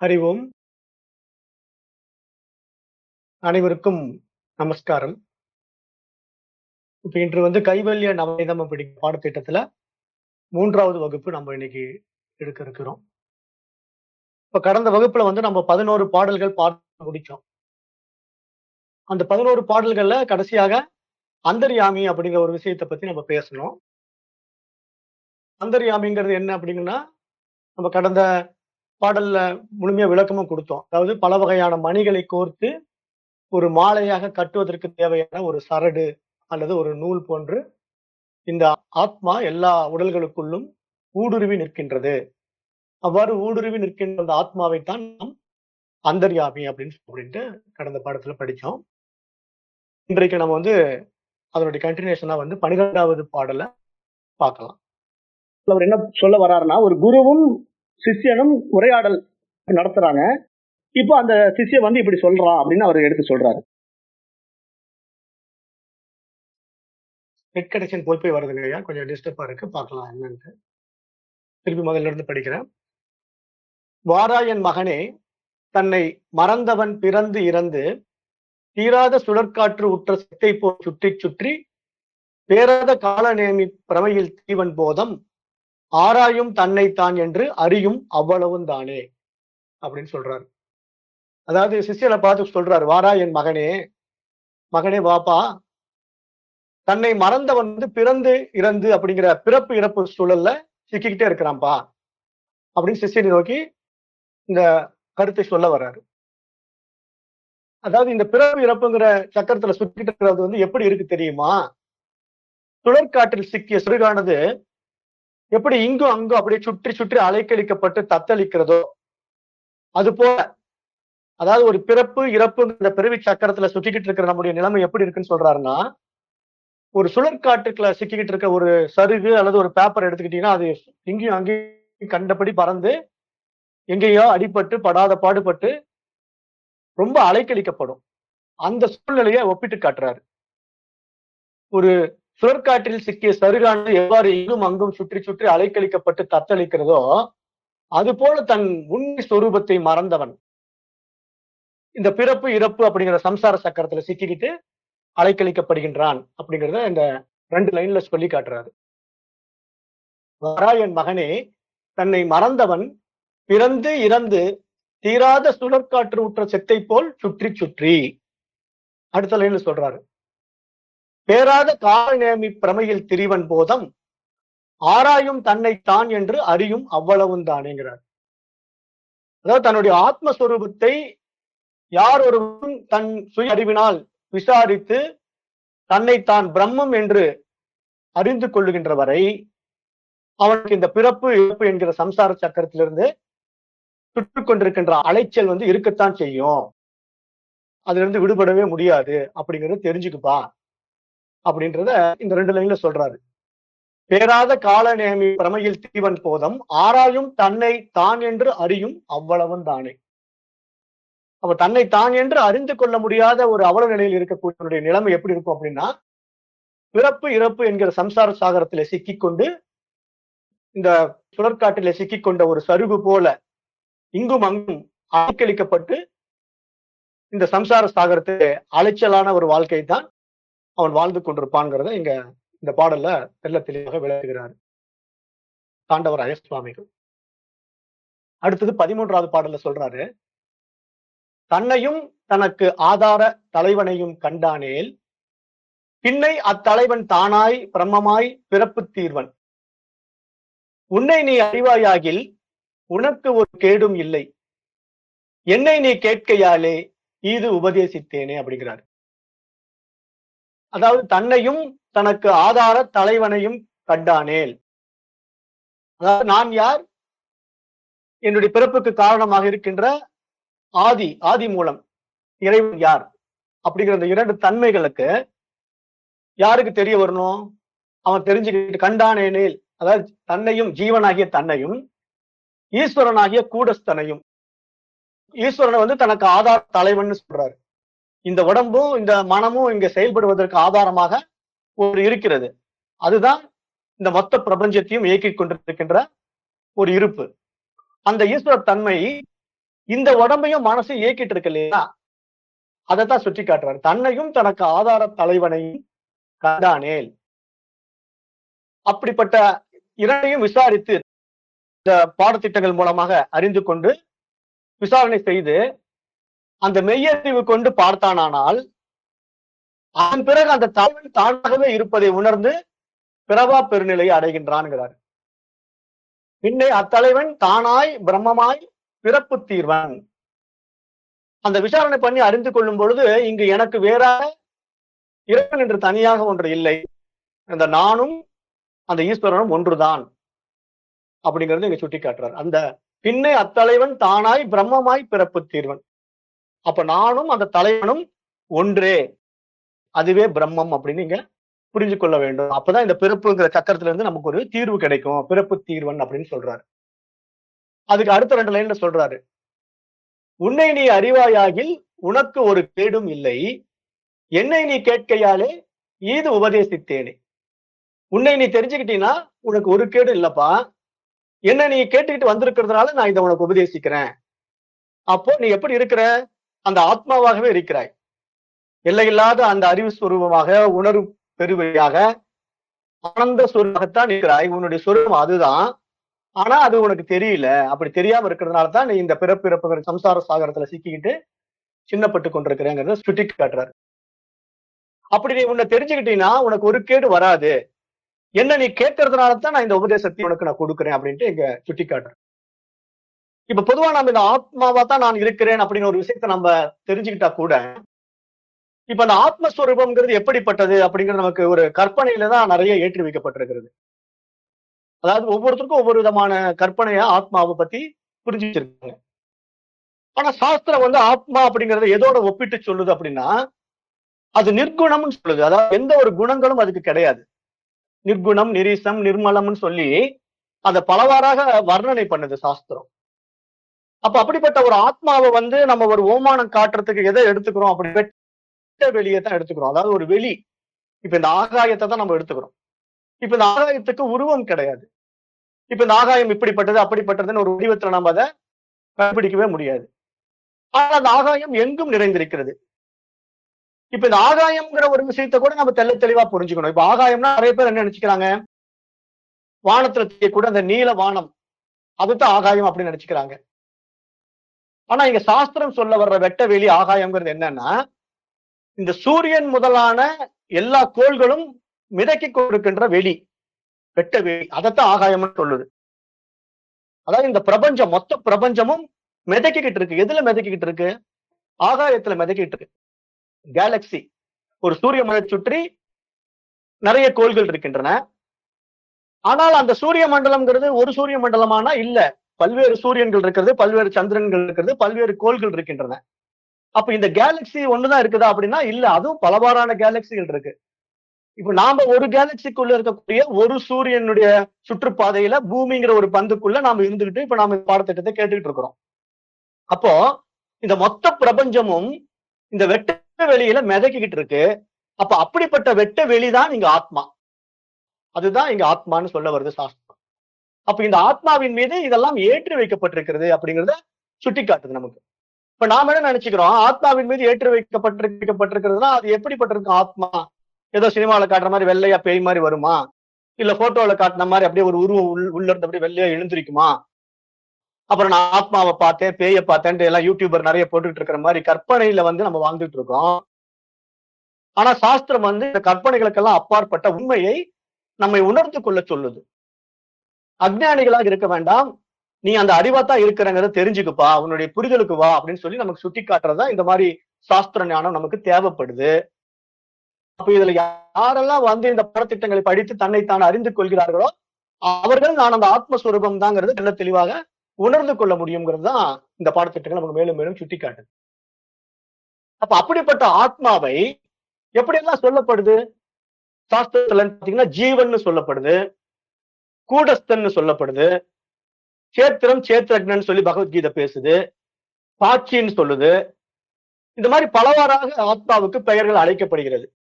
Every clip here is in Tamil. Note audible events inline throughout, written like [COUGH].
ஹரி ஓம் அனைவருக்கும் நமஸ்காரம். இப்ப இன்று வந்து கைவல்ய நவநீதம் அப்படி பாடத்திட்டத்துல மூன்றாவது வகுப்பு நம்ம இன்னைக்கு எடுக்க இருக்கிறோம். இப்ப கடந்த வகுப்புல வந்து நம்ம பதினோரு பாடல்கள் பார்த்து முடிச்சோம். அந்த பதினோரு பாடல்கள்ல கடைசியாக அந்தர்யாமி அப்படிங்கிற ஒரு விஷயத்தை பத்தி நம்ம பேசணும். அந்தர்யாமிங்கிறது என்ன அப்படிங்கன்னா நம்ம கடந்த பாடல்ல முழுமையா விளக்கமும் கொடுத்தோம். அதாவது பல வகையான மணிகளை கோர்த்து ஒரு மாலையாக கட்டுவதற்கு தேவையான ஒரு சரடு அல்லது ஒரு நூல் போன்று இந்த ஆத்மா எல்லா உடல்களுக்குள்ளும் ஊடுருவி நிற்கின்றது. அவ்வாறு ஊடுருவி நிற்கின்ற அந்த ஆத்மாவைத்தான் நாம் அந்தர்யாமி அப்படின்னு அப்படின்ட்டு கடந்த பாடத்துல படித்தோம் இன்றைக்கு நம்ம வந்து அதனுடைய கண்டினியூஷனா வந்து பனிரெண்டாவது பாடலை பார்க்கலாம். அவர் என்ன சொல்ல வர்றாருன்னா ஒரு குருவும் சிஷ்யனும் உரையாடல் நடத்துறாங்க. இப்போ அந்த சிஷ்ய வந்து இப்படி சொல்றான் அப்படின்னு அவர் எடுத்து சொல்றாரு. நெட் கனெக்ஷன் போய் போய் வருதுங்க ஐயா. கொஞ்சம் டிஸ்டர்பா இருக்கு. பார்க்கலாம் என்னன்ட்டு. திருப்பி முதல்ல இருந்து படிக்கிறேன். வாராயன் மகனே தன்னை மறந்தவன் பிறந்து இறந்து தீராத சுழற்காற்று உற்ற சித்தை போ சுற்றி சுற்றி பேராத காலநேமி பிரமையில் தீவன் போதம் ஆராயும் தன்னைத்தான் என்று அறியும் அவ்வளவும் தானே அப்படின்னு சொல்றாரு. அதாவது சிஷியனை பார்த்து சொல்றாரு வாரா என் மகனே மகனே வாப்பா தன்னை மறந்தவன் வந்து பிறந்து இறந்து அப்படிங்கிற பிறப்பு இறப்பு சூழல்ல சிக்கிக்கிட்டே இருக்கிறான்பா அப்படின்னு சிஷியனை நோக்கி இந்த கருத்தை சொல்ல வர்றாரு. அதாவது இந்த பிறப்பு இறப்புங்கிற சக்கரத்துல சுத்திட்டு இருக்கிறது வந்து எப்படி இருக்கு தெரியுமா? சுழற்காற்றில் சிக்கிய சிறுகானது எப்படி இங்கும் அங்கும் அப்படியே சுற்றி சுற்றி அலைக்கழிக்கப்பட்டு தத்தளிக்கிறதோ அது போல அதாவது ஒரு பிறப்பு இறப்பு இந்த பிறவி சக்கரத்துல சுற்றிக்கிட்டு இருக்கிற நம்முடைய நிலைமை எப்படி இருக்குன்னு சொல்றாருன்னா ஒரு சுழற்காட்டுக்குள்ள சிக்கிக்கிட்டு இருக்க ஒரு சருகு அல்லது ஒரு பேப்பர் எடுத்துக்கிட்டீங்கன்னா அது இங்கேயும் அங்கேயும் கண்டபடி பறந்து எங்கேயோ அடிபட்டு படாத பாடுபட்டு ரொம்ப அலைக்கழிக்கப்படும். அந்த சூழ்நிலையை ஒப்பிட்டு காட்டுறாரு. ஒரு சுழற்காற்றில் சிக்கிய சருகானது எவ்வாறு இங்கும் அங்கும் சுற்றி சுற்றி அலைக்கழிக்கப்பட்டு தத்தளிக்கிறதோ அது போல தன் உண்மை சொரூபத்தை மறந்தவன். இந்த பிறப்பு இறப்பு அப்படிங்கிற சம்சார சக்கரத்துல சிக்கிக்கிட்டு அலைக்கழிக்கப்படுகின்றான் அப்படிங்கிறத இந்த ரெண்டு லைன்ல சொல்லி காட்டுறாரு. வராயன் மகனே தன்னை மறந்தவன் பிறந்து இறந்து தீராத சுழற்காற்று உற்ற செத்தை போல் சுற்றி சுற்றி. அடுத்த லைன்ல சொல்றாரு. பேராத காலநேமி பிரமையில் திரிவன் போதம் ஆராயும் தன்னை தான் என்று அறியும் அவ்வளவும் தானேங்கிறார். அதாவது தன்னுடைய ஆத்மஸ்வரூபத்தை யார் ஒருவரும் தன் சுய அறிவினால் விசாரித்து தன்னை தான் பிரம்மம் என்று அறிந்து கொள்ளுகின்ற வரை அவனுக்கு இந்த பிறப்பு இழப்பு என்கிற சம்சார சக்கரத்திலிருந்து சுற்று கொண்டிருக்கின்ற அலைச்சல் வந்து இருக்கத்தான் செய்யும். அதுல இருந்து விடுபடவே முடியாது அப்படிங்கறத தெரிஞ்சுக்குப்பா. அப்படின்றத இந்த ரெண்டு லைன்ல சொல்றாரு. பேராத கால நேமி பிரமையில் தீவன் போதம் ஆராயும் தன்னை தான் என்று அறியும் அவ்வளவும் தானே. அப்ப தன்னை தான் என்று அறிந்து கொள்ள முடியாத ஒரு அவல நிலையில் இருக்கக்கூடிய நிலைமை எப்படி இருக்கும் அப்படின்னா பிறப்பு இறப்பு என்கிற சம்சார சாகரத்தில சிக்கிக்கொண்டு இந்த சுழற்காட்டில சிக்கிக்கொண்ட ஒரு சருகு போல இங்கும் அங்கும் அலைக்கழிக்கப்பட்டு இந்த சம்சார சாகரத்து அலைச்சலான ஒரு வாழ்க்கை தான் அவன் வாழ்ந்து கொண்டிருப்பான்ங்கிறத இங்க இந்த பாடல்ல தெல்ல தெளிவாக விளக்குகிறார். தாண்டவர் அயஸ்வாமிகள். அடுத்தது பதிமூன்றாவது பாடல்ல சொல்றாரு தன்னையும் தனக்கு ஆதார தலைவனையும் கண்டானேல் பின்னை அத்தலைவன் தானாய் பிரம்மமாய் பிறப்பு தீர்வன். உன்னை நீ அறிவாயாகில் உனக்கு ஒரு கேடும் இல்லை. என்னை நீ கேட்கையாலே இது உபதேசித்தேனே அப்படிங்கிறார். அதாவது தன்னையும் தனக்கு ஆதார தலைவனையும் கண்டானேல். அதாவது நான் யார்? என்னுடைய பிறப்புக்கு காரணமாக இருக்கின்ற ஆதி ஆதி மூலம் இறைவன் யார்? அப்படிங்கிற அந்த இரண்டு தன்மைகளுக்கு யாருக்கு தெரிய வரணும்? அவன் தெரிஞ்சுக்கிட்டு கண்டானேனேல். அதாவது தன்னையும் ஜீவனாகிய தன்னையும் ஈஸ்வரனாகிய கூடஸ்தனையும். ஈஸ்வரனை வந்து தனக்கு ஆதார தலைவன் சொல்றாரு. இந்த உடம்பும் இந்த மனமும் இங்க செயல்படுவதற்கு ஆதாரமாக ஒரு இருக்கிறது. அதுதான் இந்த மொத்த பிரபஞ்சத்தையும் இயக்கிக் கொண்டிருக்கின்ற ஒரு இருப்பு. அந்த ஈஸ்வர தன்மை இந்த உடம்பையும் மனசையும் இயக்கிட்டு இருக்கு இல்லையா? அதைத்தான் சுட்டி காட்டுறாரு. தன்னையும் தனக்கு ஆதார தலைவனையும் கண்டானேல். அப்படிப்பட்ட இரண்டையும் விசாரித்து இந்த பாடத்திட்டங்கள் மூலமாக அறிந்து கொண்டு விசாரணை செய்து அந்த மெய்யறிவு கொண்டு பார்த்தானானால் அதன் பிறகு அந்த தலைவன் தானாகவே இருப்பதை உணர்ந்து பிறவா பெருநிலையை அடைகின்றான்கிறார். பின்னே அத்தலைவன் தானாய் பிரம்மமாய் பிறப்பு தீர்வன். அந்த விசாரணை பண்ணி அறிந்து கொள்ளும் பொழுது இங்கு எனக்கு வேற இறைவன் என்று தனியாக ஒன்று இல்லை. அந்த நானும் அந்த ஈஸ்வரனும் ஒன்றுதான். அப்படிங்கிறது இங்க சுட்டி காட்டுறார் அந்த பின்னே அத்தலைவன் தானாய் பிரம்மமாய் பிறப்பு தீர்வன். அப்ப நானும் அந்த தலைவனும் ஒன்றே. அதுவே பிரம்மம் அப்படின்னு நீங்க புரிஞ்சு கொள்ள வேண்டும். அப்பதான் இந்த பிறப்புங்கிற சக்கரத்துல இருந்து நமக்கு ஒரு தீர்வு கிடைக்கும். பிறப்பு தீர்வன் அப்படின்னு சொல்றாரு. அதுக்கு அடுத்த ரெண்டு லைன்ல சொல்றாரு. உன்னை நீ அறிவாயாகில் உனக்கு ஒரு கேடும் இல்லை. என்னை நீ கேட்கையாலே ஈது உபதேசித்தேனே. உன்னை நீ தெரிஞ்சுக்கிட்டீங்கன்னா உனக்கு ஒரு கேடு இல்லப்பா. என்ன நீ கேட்டுக்கிட்டு வந்திருக்கிறதுனால நான் இதை உனக்கு உபதேசிக்கிறேன். அப்போ நீ எப்படி இருக்கிற? அந்த ஆத்மாவாகவே இருக்கிறாய். எல்லையில்லாத அந்த அறிவு சுரூபமாக உணர்வு பெருவையாக ஆனந்த சுரூபமாகத்தான் இருக்கிறாய். உன்னுடைய சுரூபம் அதுதான். ஆனா அது உனக்கு தெரியல. அப்படி தெரியாம இருக்கிறதுனால தான் நீ இந்த பிறப்பிறப்புங்கிற சம்சார சாகரத்துல சிக்கிக்கிட்டு சின்னப்பட்டு கொண்டிருக்கிறேங்கிறத சுட்டி காட்டுறாரு அப்படி நீ உன்னை தெரிஞ்சுக்கிட்டீங்கன்னா உனக்கு ஒரு கேடு வராது. என்ன நீ கேட்கறதுனால தான் நான் இந்த உபதேசத்தை உனக்கு நான் கொடுக்குறேன் அப்படின்ட்டு இங்க சுட்டி காட்டுறேன் இப்ப பொதுவா நம்ம இந்த ஆத்மாவா தான் நான் இருக்கிறேன் அப்படின்னு ஒரு விஷயத்த நம்ம தெரிஞ்சுக்கிட்டா கூட இப்ப அந்த ஆத்மஸ்வரூபம்ங்கிறது எப்படிப்பட்டது அப்படிங்கிறது நமக்கு ஒரு கற்பனையில தான் நிறைய ஏற்றி வைக்கப்பட்டிருக்கிறது. அதாவது ஒவ்வொருத்தருக்கும் ஒவ்வொரு விதமான கற்பனையா ஆத்மாவை பத்தி புரிஞ்சு வச்சிருக்காங்க ஆனா சாஸ்திரம் வந்து ஆத்மா அப்படிங்கறத எதோட ஒப்பிட்டு சொல்லுது அப்படின்னா அது நிர்குணம்னு சொல்லுது. அதாவது எந்த ஒரு குணங்களும் அதுக்கு கிடையாது. நிர்குணம் நிரீசம் நிர்மலம்னு சொல்லி அதை பலவாறாக வர்ணனை பண்ணுது சாஸ்திரம். அப்ப அப்படிப்பட்ட ஒரு ஆத்மாவை வந்து நம்ம ஒரு ஓமானம் காட்டுறதுக்கு எதை எடுத்துக்கிறோம் அப்படி வெட்ட வெளியை தான் எடுத்துக்கிறோம். அதாவது ஒரு வெளி. இப்ப இந்த ஆகாயத்தை தான் நம்ம எடுத்துக்கிறோம். இப்ப இந்த ஆகாயத்துக்கு உருவம் கிடையாது. இப்ப இந்த ஆகாயம் இப்படிப்பட்டது அப்படிப்பட்டதுன்னு ஒரு வடிவத்துல நம்ம அதை கண்டுபிடிக்கவே முடியாது. ஆனா அந்த ஆகாயம் எங்கும் நிறைந்திருக்கிறது. இப்ப இந்த ஆகாயம்ங்கிற ஒரு விஷயத்த கூட நம்ம தெள்ள தெளிவா புரிஞ்சுக்கணும். இப்ப ஆகாயம்னா நிறைய பேர் என்ன நினைச்சுக்கிறாங்க? வானத்துல தெரியக்கூட அந்த நீல வானம். அதுதான் ஆகாயம் அப்படின்னு நினைச்சுக்கிறாங்க. ஆனா இங்க சாஸ்திரம் சொல்ல வர்ற வெட்ட வெளி ஆகாயம்ங்கிறது என்னன்னா இந்த சூரியன் முதலான எல்லா கோள்களும் மிதக்கி கொடுக்கின்ற வெளி வெட்ட வெளி. அதைத்தான் ஆகாயம்னு சொல்லுது. அதாவது இந்த பிரபஞ்சம் மொத்த பிரபஞ்சமும் மிதக்கிக்கிட்டு இருக்கு. எதுல மிதக்கிக்கிட்டு இருக்கு? ஆகாயத்துல மிதக்கிட்டு இருக்கு. கேலக்சி ஒரு சூரிய மலை சுற்றி நிறைய கோள்கள் இருக்கின்றன. ஆனால் அந்த சூரிய மண்டலம்ங்கிறது ஒரு சூரிய மண்டலமானா இல்ல. பல்வேறு சூரியன்கள் இருக்கிறது பல்வேறு சந்திரன்கள் இருக்கிறது பல்வேறு கோள்கள் இருக்கின்றன. அப்ப இந்த கேலக்சி ஒண்ணுதான் இருக்குதா அப்படின்னா இல்ல அதுவும் பலவாறான கேலக்சிகள் இருக்கு. இப்ப நாம ஒரு கேலக்சிக்குள்ள இருக்கக்கூடிய ஒரு சூரியனுடைய சுற்றுப்பாதையில பூமிங்கிற ஒரு பந்துக்குள்ள நாம இருந்துகிட்டு இப்ப நாம பாடத்திட்டத்தை கேட்டுக்கிட்டு இருக்கிறோம். அப்போ இந்த மொத்த பிரபஞ்சமும் இந்த வெட்ட வெளியில மிதக்கிக்கிட்டு இருக்கு. அப்ப அப்படிப்பட்ட வெட்ட வெளிதான் இங்க ஆத்மா. அதுதான் இங்க ஆத்மான்னு சொல்ல வருது சாஸ்திரம். அப்ப இந்த ஆத்மாவின் மீது இதெல்லாம் ஏற்றி வைக்கப்பட்டிருக்கிறது அப்படிங்கறத சுட்டி காட்டுது நமக்கு. இப்ப நாம என்ன நினைச்சுக்கிறோம்? ஆத்மாவின் மீது ஏற்றி வைக்கப்பட்டிருக்கப்பட்டிருக்கிறதுனா அது எப்படிப்பட்டிருக்கும்? ஆத்மா. ஏதோ சினிமாவில காட்டுற மாதிரி வெள்ளையா பேய் மாதிரி வருமா? இல்ல போட்டோல காட்டின மாதிரி அப்படியே ஒரு உருவம் உள் உள்ள இருந்து அப்படியே வெள்ளையா எழுந்திருக்குமா? அப்புறம் நான் ஆத்மாவை பார்த்தேன் பேயை பார்த்தேன் எல்லாம் யூடியூபர் நிறைய போட்டுட்டு இருக்கிற மாதிரி கற்பனையில வந்து நம்ம வாழ்ந்துட்டு இருக்கோம். ஆனா சாஸ்திரம் வந்து இந்த கற்பனைகளுக்கெல்லாம் அப்பாற்பட்ட உண்மையை நம்மை உணர்ந்து கொள்ள சொல்லுது. அஜ்ஞானிகளாக இருக்க வேண்டாம். நீ அந்த அறிவாத்தான் இருக்கிறங்கிறத தெரிஞ்சுக்குப்பா. உன்னுடைய புரிதலுக்கு வா அப்படின்னு சொல்லி நமக்கு சுட்டி காட்டுறதா இந்த மாதிரி சாஸ்திர ஞானம் நமக்கு தேவைப்படுது. அப்ப இதுல யாரெல்லாம் வந்து இந்த பாடத்திட்டங்களை படித்து தன்னை தான் அறிந்து கொள்கிறார்களோ அவர்கள் நான் அந்த ஆத்மஸ்வரூபம் தாங்கிறது நல்ல தெளிவாக உணர்ந்து கொள்ள முடியுங்கிறது தான் இந்த பாடத்திட்டங்கள் நமக்கு மேலும் மேலும் சுட்டி காட்டுது அப்ப அப்படிப்பட்ட ஆத்மாவை எப்படியெல்லாம் சொல்லப்படுது? சாஸ்திரத்துல பாத்தீங்கன்னா ஜீவன் சொல்லப்படுது. கூடஸ்தன் சொல்லப்படுது. சேத்திரம் சேத்திரக்னன் சொல்லி பகவத்கீதை பேசுது. பாச்சின்னு சொல்லுது. இந்த மாதிரி பலவாறாக ஆத்மாவுக்கு பெயர்கள் அழைக்கப்படுகிறது.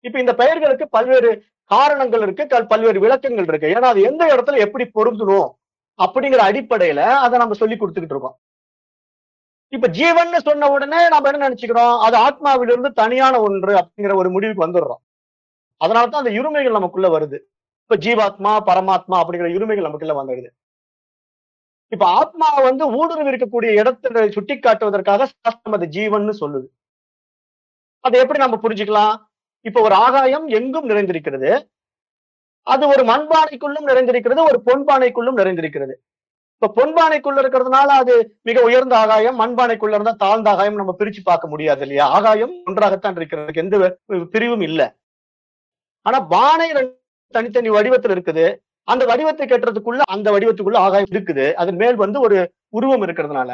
இப்ப இந்த பெயர்களுக்கு பல்வேறு காரணங்கள் இருக்கு. கல்- பல்வேறு விளக்கங்கள் இருக்கு. ஏன்னா அது எந்த இடத்துல எப்படி பொருந்தணும் அப்படிங்கிற அடிப்படையில அதை நம்ம சொல்லி கொடுத்துக்கிட்டு இருக்கோம். இப்ப ஜீவன் சொன்ன உடனே நம்ம என்ன நினைச்சுக்கிறோம்? அது ஆத்மாவிலிருந்து தனியான ஒன்று அப்படிங்கிற ஒரு முடிவுக்கு வந்துடுறோம். அதனாலதான் அந்த இருமைகள் நமக்குள்ள வருது. இப்ப ஜீவாத்மா பரமாத்மா அப்படிங்கிற இருமைகள் நமக்குள்ள வந்துடுது. இப்ப ஆத்மா வந்து ஊடுருவி இருக்கக்கூடிய இடத்தை சுட்டி காட்டுவதற்காக சாஸ்திரம் அது ஜீவன் சொல்லுது. அதை எப்படி நம்ம புரிஞ்சுக்கலாம்? இப்ப ஒரு ஆகாயம் எங்கும் நிறைந்திருக்கிறது. அது ஒரு மண்பானைக்குள்ளும் நிறைந்திருக்கிறது ஒரு பொன்பானைக்குள்ளும் நிறைந்திருக்கிறது. இப்ப பொன்பானைக்குள்ள இருக்கிறதுனால அது மிக உயர்ந்த ஆகாயம் மண்பானைக்குள்ள இருந்தா தாழ்ந்த ஆகாயம் நம்ம பிரிச்சு பார்க்க முடியாது இல்லையா? ஆகாயம் ஒன்றாகத்தான் இருக்கிறதுக்கு எந்த பிரிவும் இல்லை. ஆனா பானை தனித்தனி வடிவத்துல இருக்குது. அந்த வடிவத்தை கட்டுறதுக்குள்ள அந்த வடிவத்துக்குள்ள ஆகாயம் இருக்குது. அதன் மேல் வந்து ஒரு உருவம் இருக்கிறதுனால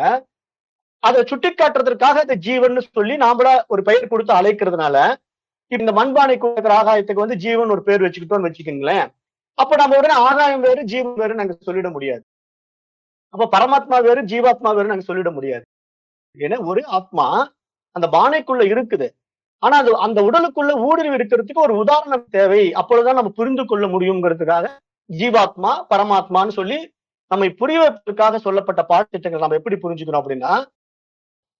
அதை சுட்டி காட்டுறதுக்காக இந்த ஜீவன் சொல்லி நாமளா ஒரு பெயர் கொடுத்து அழைக்கிறதுனால இப்ப இந்த மண்பானை கொடுக்குற ஆகாயத்துக்கு வந்து ஜீவன் ஒரு பேர் வச்சுக்கிட்டோம்னு வச்சுக்கோங்களேன். அப்ப நம்ம உடனே ஆகாயம் வேறு ஜீவன் வேறு நாங்க சொல்லிட முடியாது. அப்ப பரமாத்மா வேறு ஜீவாத்மா வேறு நாங்க சொல்லிட முடியாது. ஏன்னா ஒரு ஆத்மா அந்த பானைக்குள்ள இருக்குது. ஆனா அது அந்த உடலுக்குள்ள ஊடுருவி இருக்கிறதுக்கு ஒரு உதாரணம் தேவை. அப்பொழுதுதான் நம்ம புரிந்து கொள்ள முடியுங்கிறதுக்காக ஜீவாத்மா பரமாத்மான்னு சொல்லி நம்மை புரிய வைப்பதற்காக சொல்லப்பட்ட பாடத்திட்டங்கள் நம்ம எப்படி புரிஞ்சுக்கணும் அப்படின்னா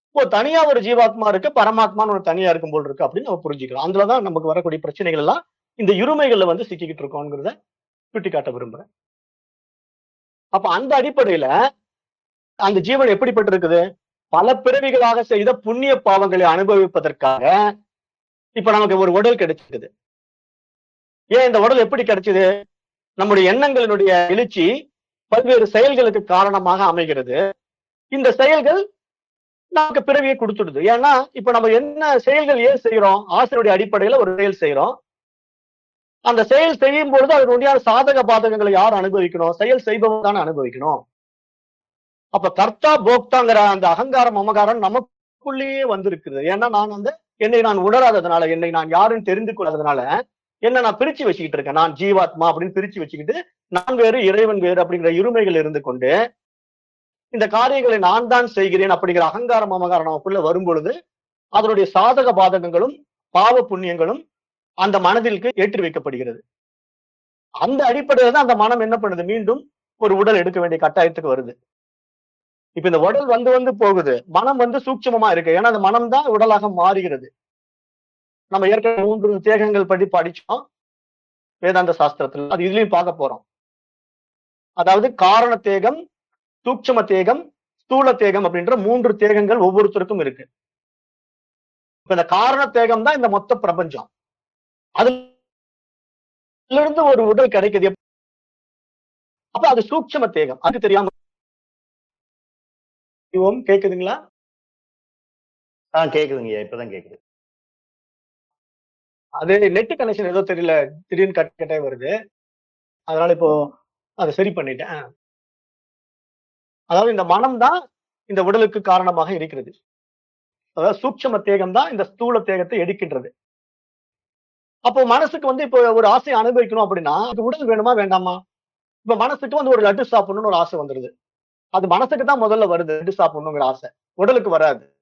இப்போ தனியா ஒரு ஜீவாத்மா இருக்கு பரமாத்மான்னு ஒரு தனியா இருக்கும் போல் இருக்கு அப்படின்னு நம்ம புரிஞ்சுக்கலாம். அதுலதான் நமக்கு வரக்கூடிய பிரச்சனைகள் எல்லாம் இந்த இருமைகள்ல வந்து சிக்கிக்கிட்டு இருக்கோங்கிறத சுட்டிக்காட்ட விரும்புறேன். அப்ப அந்த அடிப்படையில அந்த ஜீவன் எப்படிப்பட்டிருக்குது? பல பிறவிகளாக செய்த புண்ணிய பாவங்களை அனுபவிப்பதற்காக இப்ப நமக்கு ஒரு உடல் கிடைச்சது ஏன் இந்த உடல் எப்படி கிடைச்சது? நம்முடைய எண்ணங்களினுடைய எழுச்சி பல்வேறு செயல்களுக்கு காரணமாக அமைகிறது. இந்த செயல்கள் நமக்கு பிறவியை கொடுத்துடுது. ஏன்னா இப்ப நம்ம என்ன செயல்கள் ஏன் செய்யறோம் ஆசிரியருடைய அடிப்படையில ஒரு செயல் செய்யறோம் அந்த செயல் செய்யும் பொழுது அதனுடைய சாதக பாதகங்களை யார் அனுபவிக்கணும்? செயல் செய்பவன் தானே அனுபவிக்கணும். அப்ப கர்த்தா போக்தாங்கிற அந்த அகங்காரம் அமகாரம் நமக்குள்ளேயே வந்திருக்குது. ஏன்னா நான் வந்து என்னை நான் உணராததுனால என்னை நான் யாருன்னு தெரிந்து கொள்ளாததுனால என்ன நான் பிரிச்சு வச்சுக்கிட்டு இருக்கேன். நான் ஜீவாத்மா அப்படின்னு பிரிச்சு வச்சுக்கிட்டு நான் வேறு இறைவன் வேறு அப்படிங்கிற இருமைகள் இருந்து கொண்டு இந்த காரியங்களை நான் தான் செய்கிறேன் அப்படிங்கிற அகங்காரம் அமகாரம் நமக்குள்ள வரும் பொழுது அதனுடைய சாதக பாதகங்களும் பாவ புண்ணியங்களும் அந்த மனதிற்கு ஏற்றி வைக்கப்படுகிறது. அந்த அடிப்படையில தான் அந்த மனம் என்ன பண்ணுது? மீண்டும் ஒரு உடல் எடுக்க வேண்டிய கட்டாயத்துக்கு வருது. இப்ப இந்த உடல் வந்து வந்து போகுது. மனம் வந்து சூட்சமமா இருக்கு. ஏன்னா அந்த மனம் தான் உடலாக மாறுகிறது. நம்ம ஏற்கனவே மூன்று தேகங்கள் படி படிச்சோம். வேதாந்த சாஸ்திரத்துல. அது இதுலயும் பார்க்க போறோம். அதாவது காரண தேகம் சூட்சம தேகம் ஸ்தூல தேகம் அப்படின்ற மூன்று தேகங்கள் ஒவ்வொருத்தருக்கும் இருக்கு. இப்ப இந்த காரண தேகம் தான் இந்த மொத்த பிரபஞ்சம். அதுல இருந்து ஒரு உடல் கிடைக்குது. அப்ப அது சூட்சம தேகம். அது தெரியாம ஓம் கேக்குதுங்களா? ஆ கேக்குதுங்கய்யா இப்பதான் கேக்குது. அது நெட் கனெக்ஷன் ஏதோ தெரியல திடீர்னு கட் கட்டே வருது. அதனால இப்போ அதை சரி பண்ணிட்டேன். அதாவது இந்த மனம் தான் இந்த உடலுக்கு காரணமாக இருக்கிறது. அதாவது சூட்சம தேகம் தான் இந்த ஸ்தூல தேகத்தை எடுக்கின்றது. அப்போ மனசுக்கு வந்து இப்போ ஒரு ஆசையை அனுபவிக்கணும் அப்படின்னா அது உடல் வேணுமா வேண்டாமா? இப்ப மனசுக்கு வந்து ஒரு லட்டு சாப்பிடணும்னு ஒரு ஆசை வந்துருது. அது மனசுக்கு தான் முதல்ல வருது லட்டு சாப்பிடணுங்கிற ஆசை. உடலுக்கு வராது.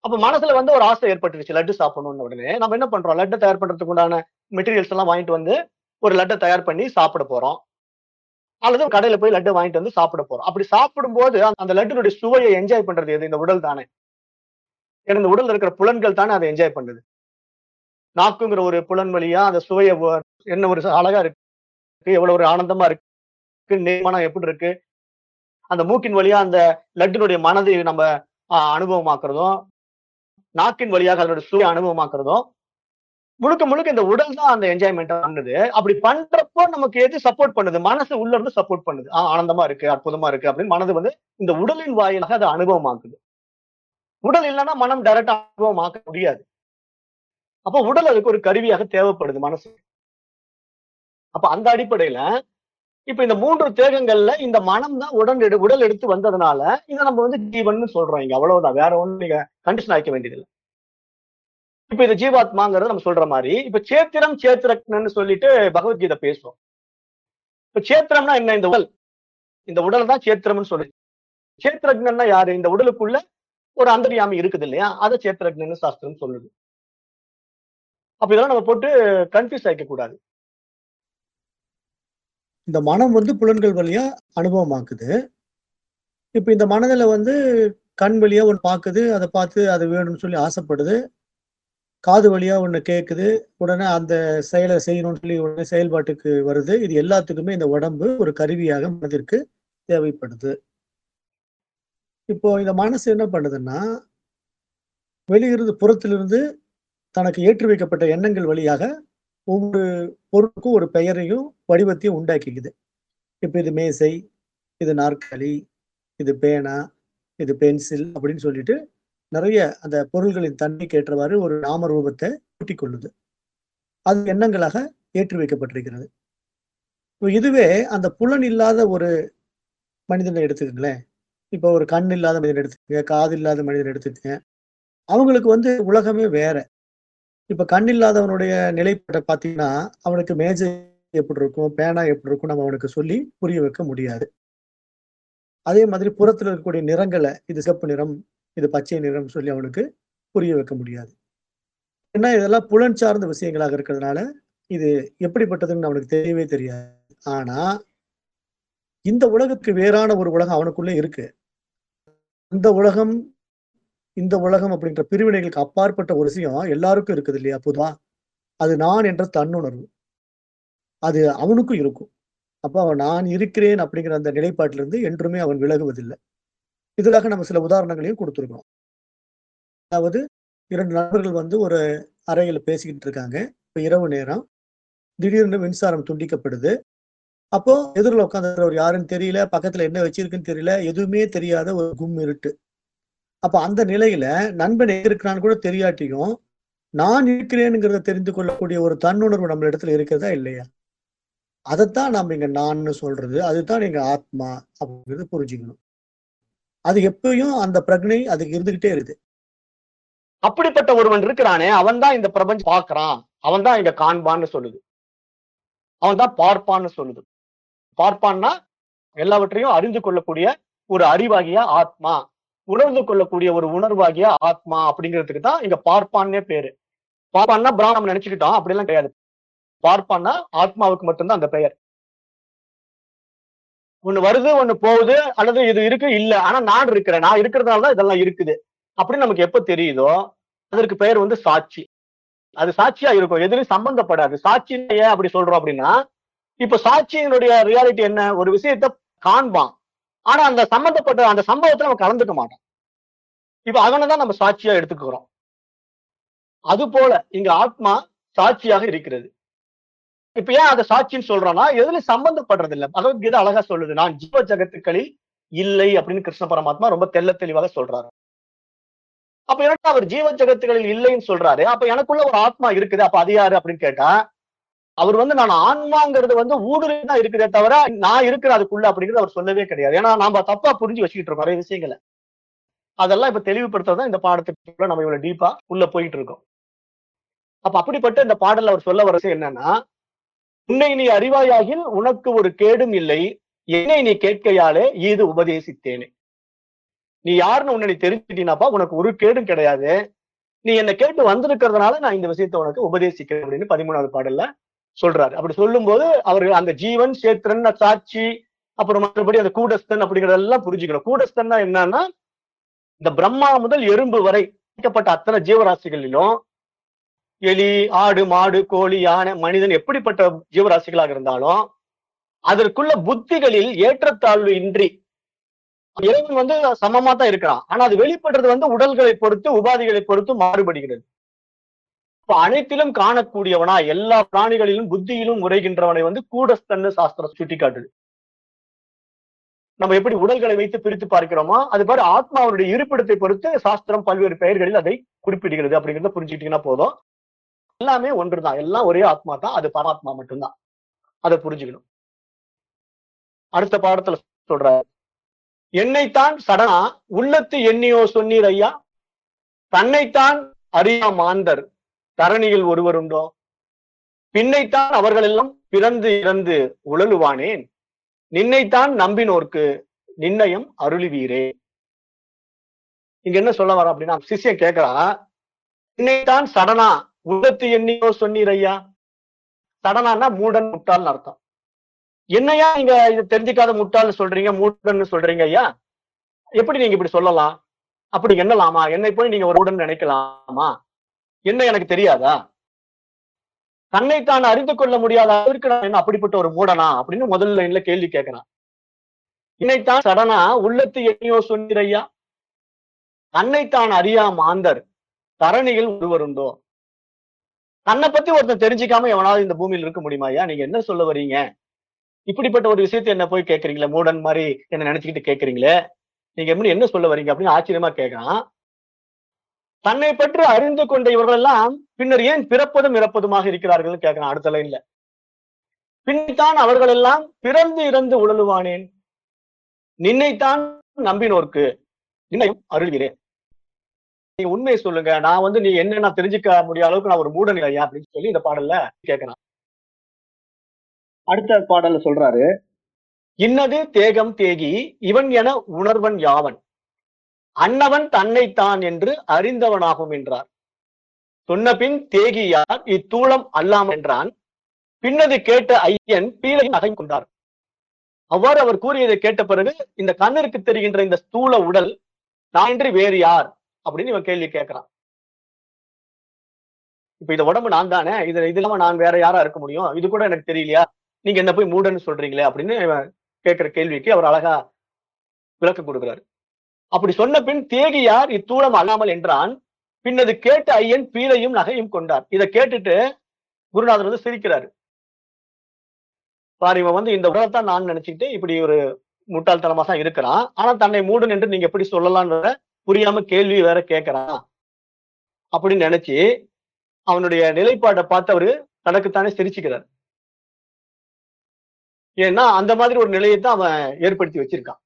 அப்ப மனசுல வந்து ஒரு ஆசை ஏற்பட்டுருச்சு லட்டு சாப்பிடணும்னு உடனே. நம்ம என்ன பண்றோம்? லட்டு தயார் பண்றதுக்கு உண்டான மெட்டீரியல்ஸ் எல்லாம் வாங்கிட்டு வந்து ஒரு லட்டை தயார் பண்ணி சாப்பிட போறோம். அல்லது கடையில போய் லட்டு வாங்கிட்டு வந்து சாப்பிட போறோம். அப்படி சாப்பிடும்போது அந்த- அந்த லட்டுனுடைய சுவையை என்ஜாய் பண்றது எது? இந்த உடல் தானே. இந்த உடல்ல இருக்கிற புலன்கள் தானே அதை என்ஜாய் பண்ணுது. நாக்குங்கிற ஒரு புலன் வழியா அந்த சுவையை என்ன ஒரு அழகா இருக்கு. எவ்வளவு ஒரு ஆனந்தமா இருக்கு. நேர்மனம் எப்படி இருக்கு? அந்த மூக்கின் வழியா அந்த லட்டுனுடைய மனதை நம்ம அனுபவமாக்குறதும் நாக்கின் வழியாக அதனுடைய சுவை அனுபவமாக்குறதும் முழுக்க முழுக்க இந்த உடல் தான் அந்த என்ஜாய்மெண்ட் பண்ணுது. அப்படி பண்றப்போ நமக்கு எது சப்போர்ட் பண்ணுது? மனசு உள்ள இருந்து சப்போர்ட் பண்ணுது. ஆனந்தமா இருக்கு அற்புதமா இருக்கு அப்படின்னு மனது வந்து இந்த உடலின் வாயிலாக அதை அனுபவமாக்குது. உடல் இல்லைன்னா மனம் டைரக்டா அனுபவமாக்க முடியாது. அப்போ உடல் அதுக்கு ஒரு கருவியாக தேவைப்படுது மனசு அப்ப அந்த அடிப்படையில இப்ப இந்த மூன்று தேகங்கள்ல இந்த மனம் தான் உடல் எடு உடல் எடுத்து வந்ததுனால இதை நம்ம வந்து ஜீவன் சொல்றோம் இங்க. அவ்வளவுதான். வேற ஒண்ணு நீங்க கண்டிஷன் ஆக்க வேண்டியதில்லை. இப்ப இது ஜீவாத்மாங்கிறத நம்ம சொல்ற மாதிரி இப்ப சேத்திரம் சேத்திரக்னன்னு சொல்லிட்டு பகவத்கீதை பேசுவோம் இப்ப சேத்திரம்னா என்ன? இந்த உடல். இந்த உடல் தான் சேத்திரம்னு சொல்லு. சேத்திரக்னா யாரு? இந்த உடலுக்குள்ள ஒரு அந்தரியாமி இருக்குது இல்லையா? அதை சேத்திரக்னன்னு சாஸ்திரம் சொல்லுது. அப்ப இதெல்லாம் நம்ம போட்டு கன்ஃபியூஸ் ஆயிக்க கூடாது. இந்த மனம் வந்து புலன்கள் வழியா அனுபவமாக்குது. இப்ப இந்த மனதில் வந்து கண் வழியா ஒன்று பார்க்குது அதை பார்த்து அது வேணும்னு சொல்லி ஆசைப்படுது. காது வழியா ஒன்று கேட்குது உடனே அந்த செயலை செய்யணும்னு சொல்லி உடனே செயல்பாட்டுக்கு வருது. இது எல்லாத்துக்குமே இந்த உடம்பு ஒரு கருவியாக மனதிற்கு தேவைப்படுது. இப்போ இந்த மனசு என்ன பண்ணுதுன்னா வெளியிருந்து புறத்திலிருந்து தனக்கு ஏற்றி வைக்கப்பட்ட எண்ணங்கள் வழியாக ஒவ்வொரு பொருளுக்கும் ஒரு பெயரையும் வடிவத்தையும் உண்டாக்கிக்குது. இப்போ இது மேசை இது நாற்காலி இது பேனா இது பென்சில் அப்படின்னு சொல்லிட்டு நிறைய அந்த பொருள்களின் தன்மைக்கு ஏற்றவாறு ஒரு நாம ரூபத்தை கூட்டிக் கொள்ளுது அது எண்ணங்களாக ஏற்றி வைக்கப்பட்டிருக்கிறது இப்போ இதுவே அந்த புலன் இல்லாத ஒரு மனிதனை எடுத்துக்கங்களேன். இப்போ ஒரு கண் இல்லாத மனிதன் எடுத்துக்கங்க காது இல்லாத மனிதன் எடுத்துக்கங்க. அவங்களுக்கு வந்து உலகமே வேற. இப்ப கண் இல்லாதவனுடைய நிலைப்பாட்டை பார்த்தீங்கன்னா அவனுக்கு மேஜை எப்படி இருக்கும் பேனா எப்படி இருக்கும் நம்ம அவனுக்கு சொல்லி புரிய வைக்க முடியாது. அதே மாதிரி புறத்துல இருக்கக்கூடிய நிறங்களை இது சிவப்பு நிறம் இது பச்சை நிறம் சொல்லி அவனுக்கு புரிய வைக்க முடியாது. ஏன்னா இதெல்லாம் புலன் சார்ந்த விஷயங்களாக இருக்கிறதுனால இது எப்படிப்பட்டதுன்னு அவனுக்கு தெரியவே தெரியாது. ஆனா இந்த உலகத்துக்கு வேறான ஒரு உலகம் அவனுக்குள்ளே இருக்கு. இந்த உலகம் இந்த உலகம் அப்படின்ற பிரிவினைகளுக்கு அப்பாற்பட்ட ஒரு விஷயம் எல்லாருக்கும் இருக்குது இல்லையா? பொதுவா அது நான் என்ற தன்னுணர்வு. அது அவனுக்கும் இருக்கும். அப்போ அவன் நான் இருக்கிறேன் அப்படிங்கிற அந்த நிலைப்பாட்டிலிருந்து என்றுமே அவன் விலகுவதில்லை. இதற்காக நம்ம சில உதாரணங்களையும் கொடுத்துருக்கோம். அதாவது இரண்டு நண்பர்கள் வந்து ஒரு அறையில் பேசிக்கிட்டு இருக்காங்க. இப்போ இரவு நேரம். திடீர்னு மின்சாரம் துண்டிக்கப்படுது. அப்போ எதிரில் உட்காந்துருக்கிறவர் யாருன்னு தெரியல. பக்கத்துல என்ன வச்சிருக்குன்னு தெரியல. எதுவுமே தெரியாத ஒரு கும் இருட்டு. அப்ப அந்த நிலையில நண்பன் எங்க இருக்கிறான்னு கூட தெரியாட்டியும் நான் இருக்கிறேனுங்கிறத தெரிந்து கொள்ளக்கூடிய ஒரு தன்னுணர்வு நம்ம இடத்துல இருக்கிறதா இல்லையா? அதைத்தான் நம்ம இங்க நான்னு சொல்றது. அதுதான் எங்க ஆத்மா அப்படிங்கிறது புரிஞ்சுக்கணும். அது எப்பயும் அந்த பிரக்னை அதுக்கு இருந்துகிட்டே இருக்குது. அப்படிப்பட்ட ஒருவன் இருக்கிறானே அவன் தான் இந்த பிரபஞ்சம் பார்க்கறான். அவன் தான் இங்க காண்பான்னு சொல்லுது. அவன் தான் பார்ப்பான்னு சொல்லுது. பார்ப்பான்னா எல்லாவற்றையும் அறிந்து கொள்ளக்கூடிய ஒரு அறிவாகிய ஆத்மா. உணர்ந்து கொள்ளக்கூடிய ஒரு உணர்வாகிய ஆத்மா அப்படிங்கிறதுக்கு தான் இங்க பார்ப்பான்னே பேரு. பார்ப்பான்னா பிராமணம் நினைச்சுக்கிட்டோம் அப்படிலாம் கிடையாது. பார்ப்பான்னா ஆத்மாவுக்கு மட்டும்தான் அந்த பெயர். ஒண்ணு வருது ஒண்ணு போகுது அல்லது இது இருக்கு இல்ல. ஆனா நான் இருக்கிறேன் நான் இருக்கிறதுனால இதெல்லாம் இருக்குது. அப்படின்னு நமக்கு எப்ப தெரியுதோ அதற்கு பெயர் வந்து சாட்சி. அது சாட்சியா இருக்கும் எதுலையும் சம்பந்தப்படாது. சாட்சி ஏன் அப்படி சொல்றோம் அப்படின்னா இப்ப சாட்சியினுடைய ரியாலிட்டி என்ன? ஒரு விஷயத்த காண்பான். ஆனா அந்த சம்பந்தப்பட்ட அந்த சம்பவத்தை நம்ம கலந்துக்க மாட்டோம். இப்ப அவனை தான் நம்ம சாட்சியா எடுத்துக்கிறோம். அது போல இங்க ஆத்மா சாட்சியாக இருக்கிறது. இப்ப ஏன் அதை சாட்சின்னு சொல்றோம்னா எதுல சம்பந்தப்படுறது இல்ல. பகவத்கீதை அழகா சொல்லுது நான் ஜீவ ஜகத்துக்களில் இல்லை அப்படின்னு கிருஷ்ண பரமாத்மா ரொம்ப தெல்ல தெளிவாக சொல்றாரு. அப்ப எனக்கு அவர் ஜீவ ஜகத்துகளில் இல்லைன்னு சொல்றாரு? அப்ப எனக்குள்ள ஒரு ஆத்மா இருக்குது அப்ப அது யாரு அப்படின்னு கேட்டா அவர் வந்து நான் ஆன்மாங்கிறது வந்து ஊடுருவி தான் இருக்குதே தவிர நான் இருக்கிற அதுக்குள்ள அப்படிங்கிறது அவர் சொல்லவே கிடையாது. ஏன்னா நாம தப்பா புரிஞ்சு வச்சுக்கிட்டு இருக்கோம் நிறைய விஷயங்களை. அதெல்லாம் இப்ப தெளிவுபடுத்துறதுதான் இந்த பாடத்துக்குள்ள நம்ம இவ்வளவு டீப்பா உள்ள போயிட்டு இருக்கோம். அப்ப அப்படிப்பட்ட இந்த பாடல்ல அவர் சொல்ல வரது என்னன்னா உன்னை நீ அறிவாயாகில் உனக்கு ஒரு கேடும் இல்லை. என்னை நீ கேட்கையாலே இது உபதேசித்தேனே. நீ யாருன்னு உன்னை நீ தெரிஞ்சுட்டீனாப்பா? உனக்கு ஒரு கேடும் கிடையாது. நீ என்னை கேட்டு வந்திருக்கிறதுனால நான் இந்த விஷயத்தை உனக்கு உபதேசிக்கிறேன் அப்படின்னு பதிமூணாவது பாடல்ல சொல்றாரு. அப்படி சொல்லும்போது அவர்கள் அந்த ஜீவன் சேத்திரன் சாட்சி அப்புறம் மற்றபடி அந்த கூடஸ்தன் அப்படிங்கறதெல்லாம் புரிஞ்சுக்கணும். கூடஸ்தன்னா என்னன்னா இந்த பிரம்மா முதல் எறும்பு வரை படைக்கப்பட்ட அத்தனை ஜீவராசிகளிலும் எலி ஆடு மாடு கோழி யானை மனிதன் எப்படிப்பட்ட ஜீவராசிகளாக இருந்தாலும் அதற்குள்ள புத்திகளில் ஏற்றத்தாழ்வு இன்றி இறைவன் வந்து சமமா தான் இருக்கிறான். ஆனா அது வெளிப்படுறது வந்து உடல்களை பொறுத்து உபாதிகளை பொறுத்து மாறுபடுகிறது. அனைத்திலும் காணக்கூடியவனா எல்லா பிராணிகளிலும் புத்தியிலும் உரைகின்றவனை வந்து கூடஸ்தன்னு சாஸ்திரம் சுட்டி காட்டுது நம்ம எப்படி உடல்களை வைத்து பிரித்து பார்க்கிறோமோ அது மாதிரி ஆத்மாவுடைய இருப்பிடத்தை பொறுத்து சாஸ்திரம் பல்வேறு பெயர்களில் அதை குறிப்பிடுகிறது அப்படிங்கிறத புரிஞ்சுக்கிட்டீங்கன்னா போதும். எல்லாமே ஒன்றுதான். எல்லாம் ஒரே ஆத்மா தான். அது பரமாத்மா மட்டும்தான். அதை புரிஞ்சுக்கணும். அடுத்த பாடத்துல சொல்ற என்னைத்தான் சடனா உள்ளத்து எண்ணியோ சொன்னீர் ஐயா. தன்னைத்தான் அறியா மாந்தர் தரணியில் ஒருவருண்டோ பின்னைத்தான் அவர்கள் எல்லாம் பிறந்து இறந்து உழலுவானேன். நின்னைத்தான் நம்பினோர்க்கு நிர்ணயம் அருளுவீரே. இங்க என்ன சொல்ல வர அப்படின்னா சிஷ்யன் கேக்குறான் நின்னைத்தான் சடனா உள்ளத்து எண்ணியோ சொன்னீர் ஐயா? சடனானா மூடன் முட்டாள்னு அர்த்தம். என்னையா நீங்க இதை தெரிஞ்சுக்காத முட்டாள்னு சொல்றீங்க மூடன் சொல்றீங்க ஐயா? எப்படி நீங்க இப்படி சொல்லலாம்? அப்படி என்னலாமா என்னை போய் நீங்க ஒரு உடன் நினைக்கலாமா? என்ன எனக்கு தெரியாதா? தன்னைத்தான் அறிந்து கொள்ள முடியாத அளவிற்கு நான் என்ன அப்படிப்பட்ட ஒரு மூடனா? அப்படின்னு முதல் லைன்ல கேள்வி கேட்கிறான். இன்னைத்தான் சடனா உள்ளத்து எண்ணியோ சொன்னிரையா தன்னைத்தான் அறியா மாந்தர் தரணியில் ஒருவருண்டோ தன்னை பத்தி ஒருத்தன் தெரிஞ்சுக்காம எவனாவது இந்த பூமியில் இருக்க முடியுமா ஐயா? நீங்க என்ன சொல்ல வரீங்க? இப்படிப்பட்ட ஒரு விஷயத்தை என்ன போய் கேக்குறீங்களே மூடன் மாதிரி என்ன நினைச்சுக்கிட்டு கேட்கறீங்களே? நீங்க எப்படி என்ன சொல்ல வரீங்க அப்படின்னு ஆச்சரியமா கேட்கறான். தன்னை பற்றி அறிந்து கொண்ட இவர்கள் எல்லாம் பின்னர் ஏன் பிறப்பதும் இறப்பதுமாக இருக்கிறார்கள் கேட்கிறான் அடுத்த லைன்ல பின்தான் அவர்கள் எல்லாம் பிறந்து இறந்து உழலுவானேன். நின்னைத்தான் நம்பினோர்க்கு நின்னையும் அருள்கிறேன். நீங்க உண்மையை சொல்லுங்க. நான் வந்து நீ என்ன நான் தெரிஞ்சுக்க முடியாத அளவுக்கு நான் ஒரு மூடன் இல்லையா அப்படின்னு சொல்லி இந்த பாடல்ல கேட்கிறான். அடுத்த பாடல்ல சொல்றாரு இன்னது தேகம் தேகி இவன் என உணர்வன் யாவன். அன்னவன் தன்னைத்தான் என்று அறிந்தவனாகும் என்றார். சொன்னபின் தேகியார் இத்தூளம் அல்லாம் என்றான். பின்னது கேட்ட ஐயன் பீலை நகை கொண்டார். அவ்வாறு அவர் கூறியதை கேட்ட பிறகு இந்த கண்ணிற்கு தெரிகின்ற இந்த ஸ்தூல உடல் நான் இன்றி வேறு யார்? அப்படின்னு இவன் கேள்வி கேட்கிறான். இப்ப இந்த உடம்பு நான் தானே? இது இது இல்லாம நான் வேற யாரா இருக்க முடியும்? இது கூட எனக்கு தெரியலையா? நீங்க என்ன போய் மூடன்னு சொல்றீங்களே அப்படின்னு இவன் கேட்கிற கேள்விக்கு அவர் அழகா விளக்கம் கொடுக்குறாரு. அப்படி சொன்ன பின் தேகியார் இத்தூளம் அல்லாமல் என்றான். பின்னது கேட்ட ஐயன் பீலையும் நகையும் கொண்டார். இதை கேட்டுட்டு குருநாதர் வந்து சிரிக்கிறாரு. பாரு இவன் வந்து இந்த உலகத்தான் நான் நினைச்சுக்கிட்டு இப்படி ஒரு முட்டாள்தனமா தான் இருக்கிறான். ஆனா தன்னை மூடன் என்று நீங்க எப்படி சொல்லலாம்ன்ற புரியாம கேள்வி வேற கேட்கறான் அப்படின்னு நினைச்சு அவனுடைய நிலைப்பாட்டை பார்த்து அவரு தனக்குத்தானே சிரிச்சுக்கிறார். ஏன்னா அந்த மாதிரி ஒரு நிலையை தான் அவன் ஏற்படுத்தி வச்சிருக்கான்.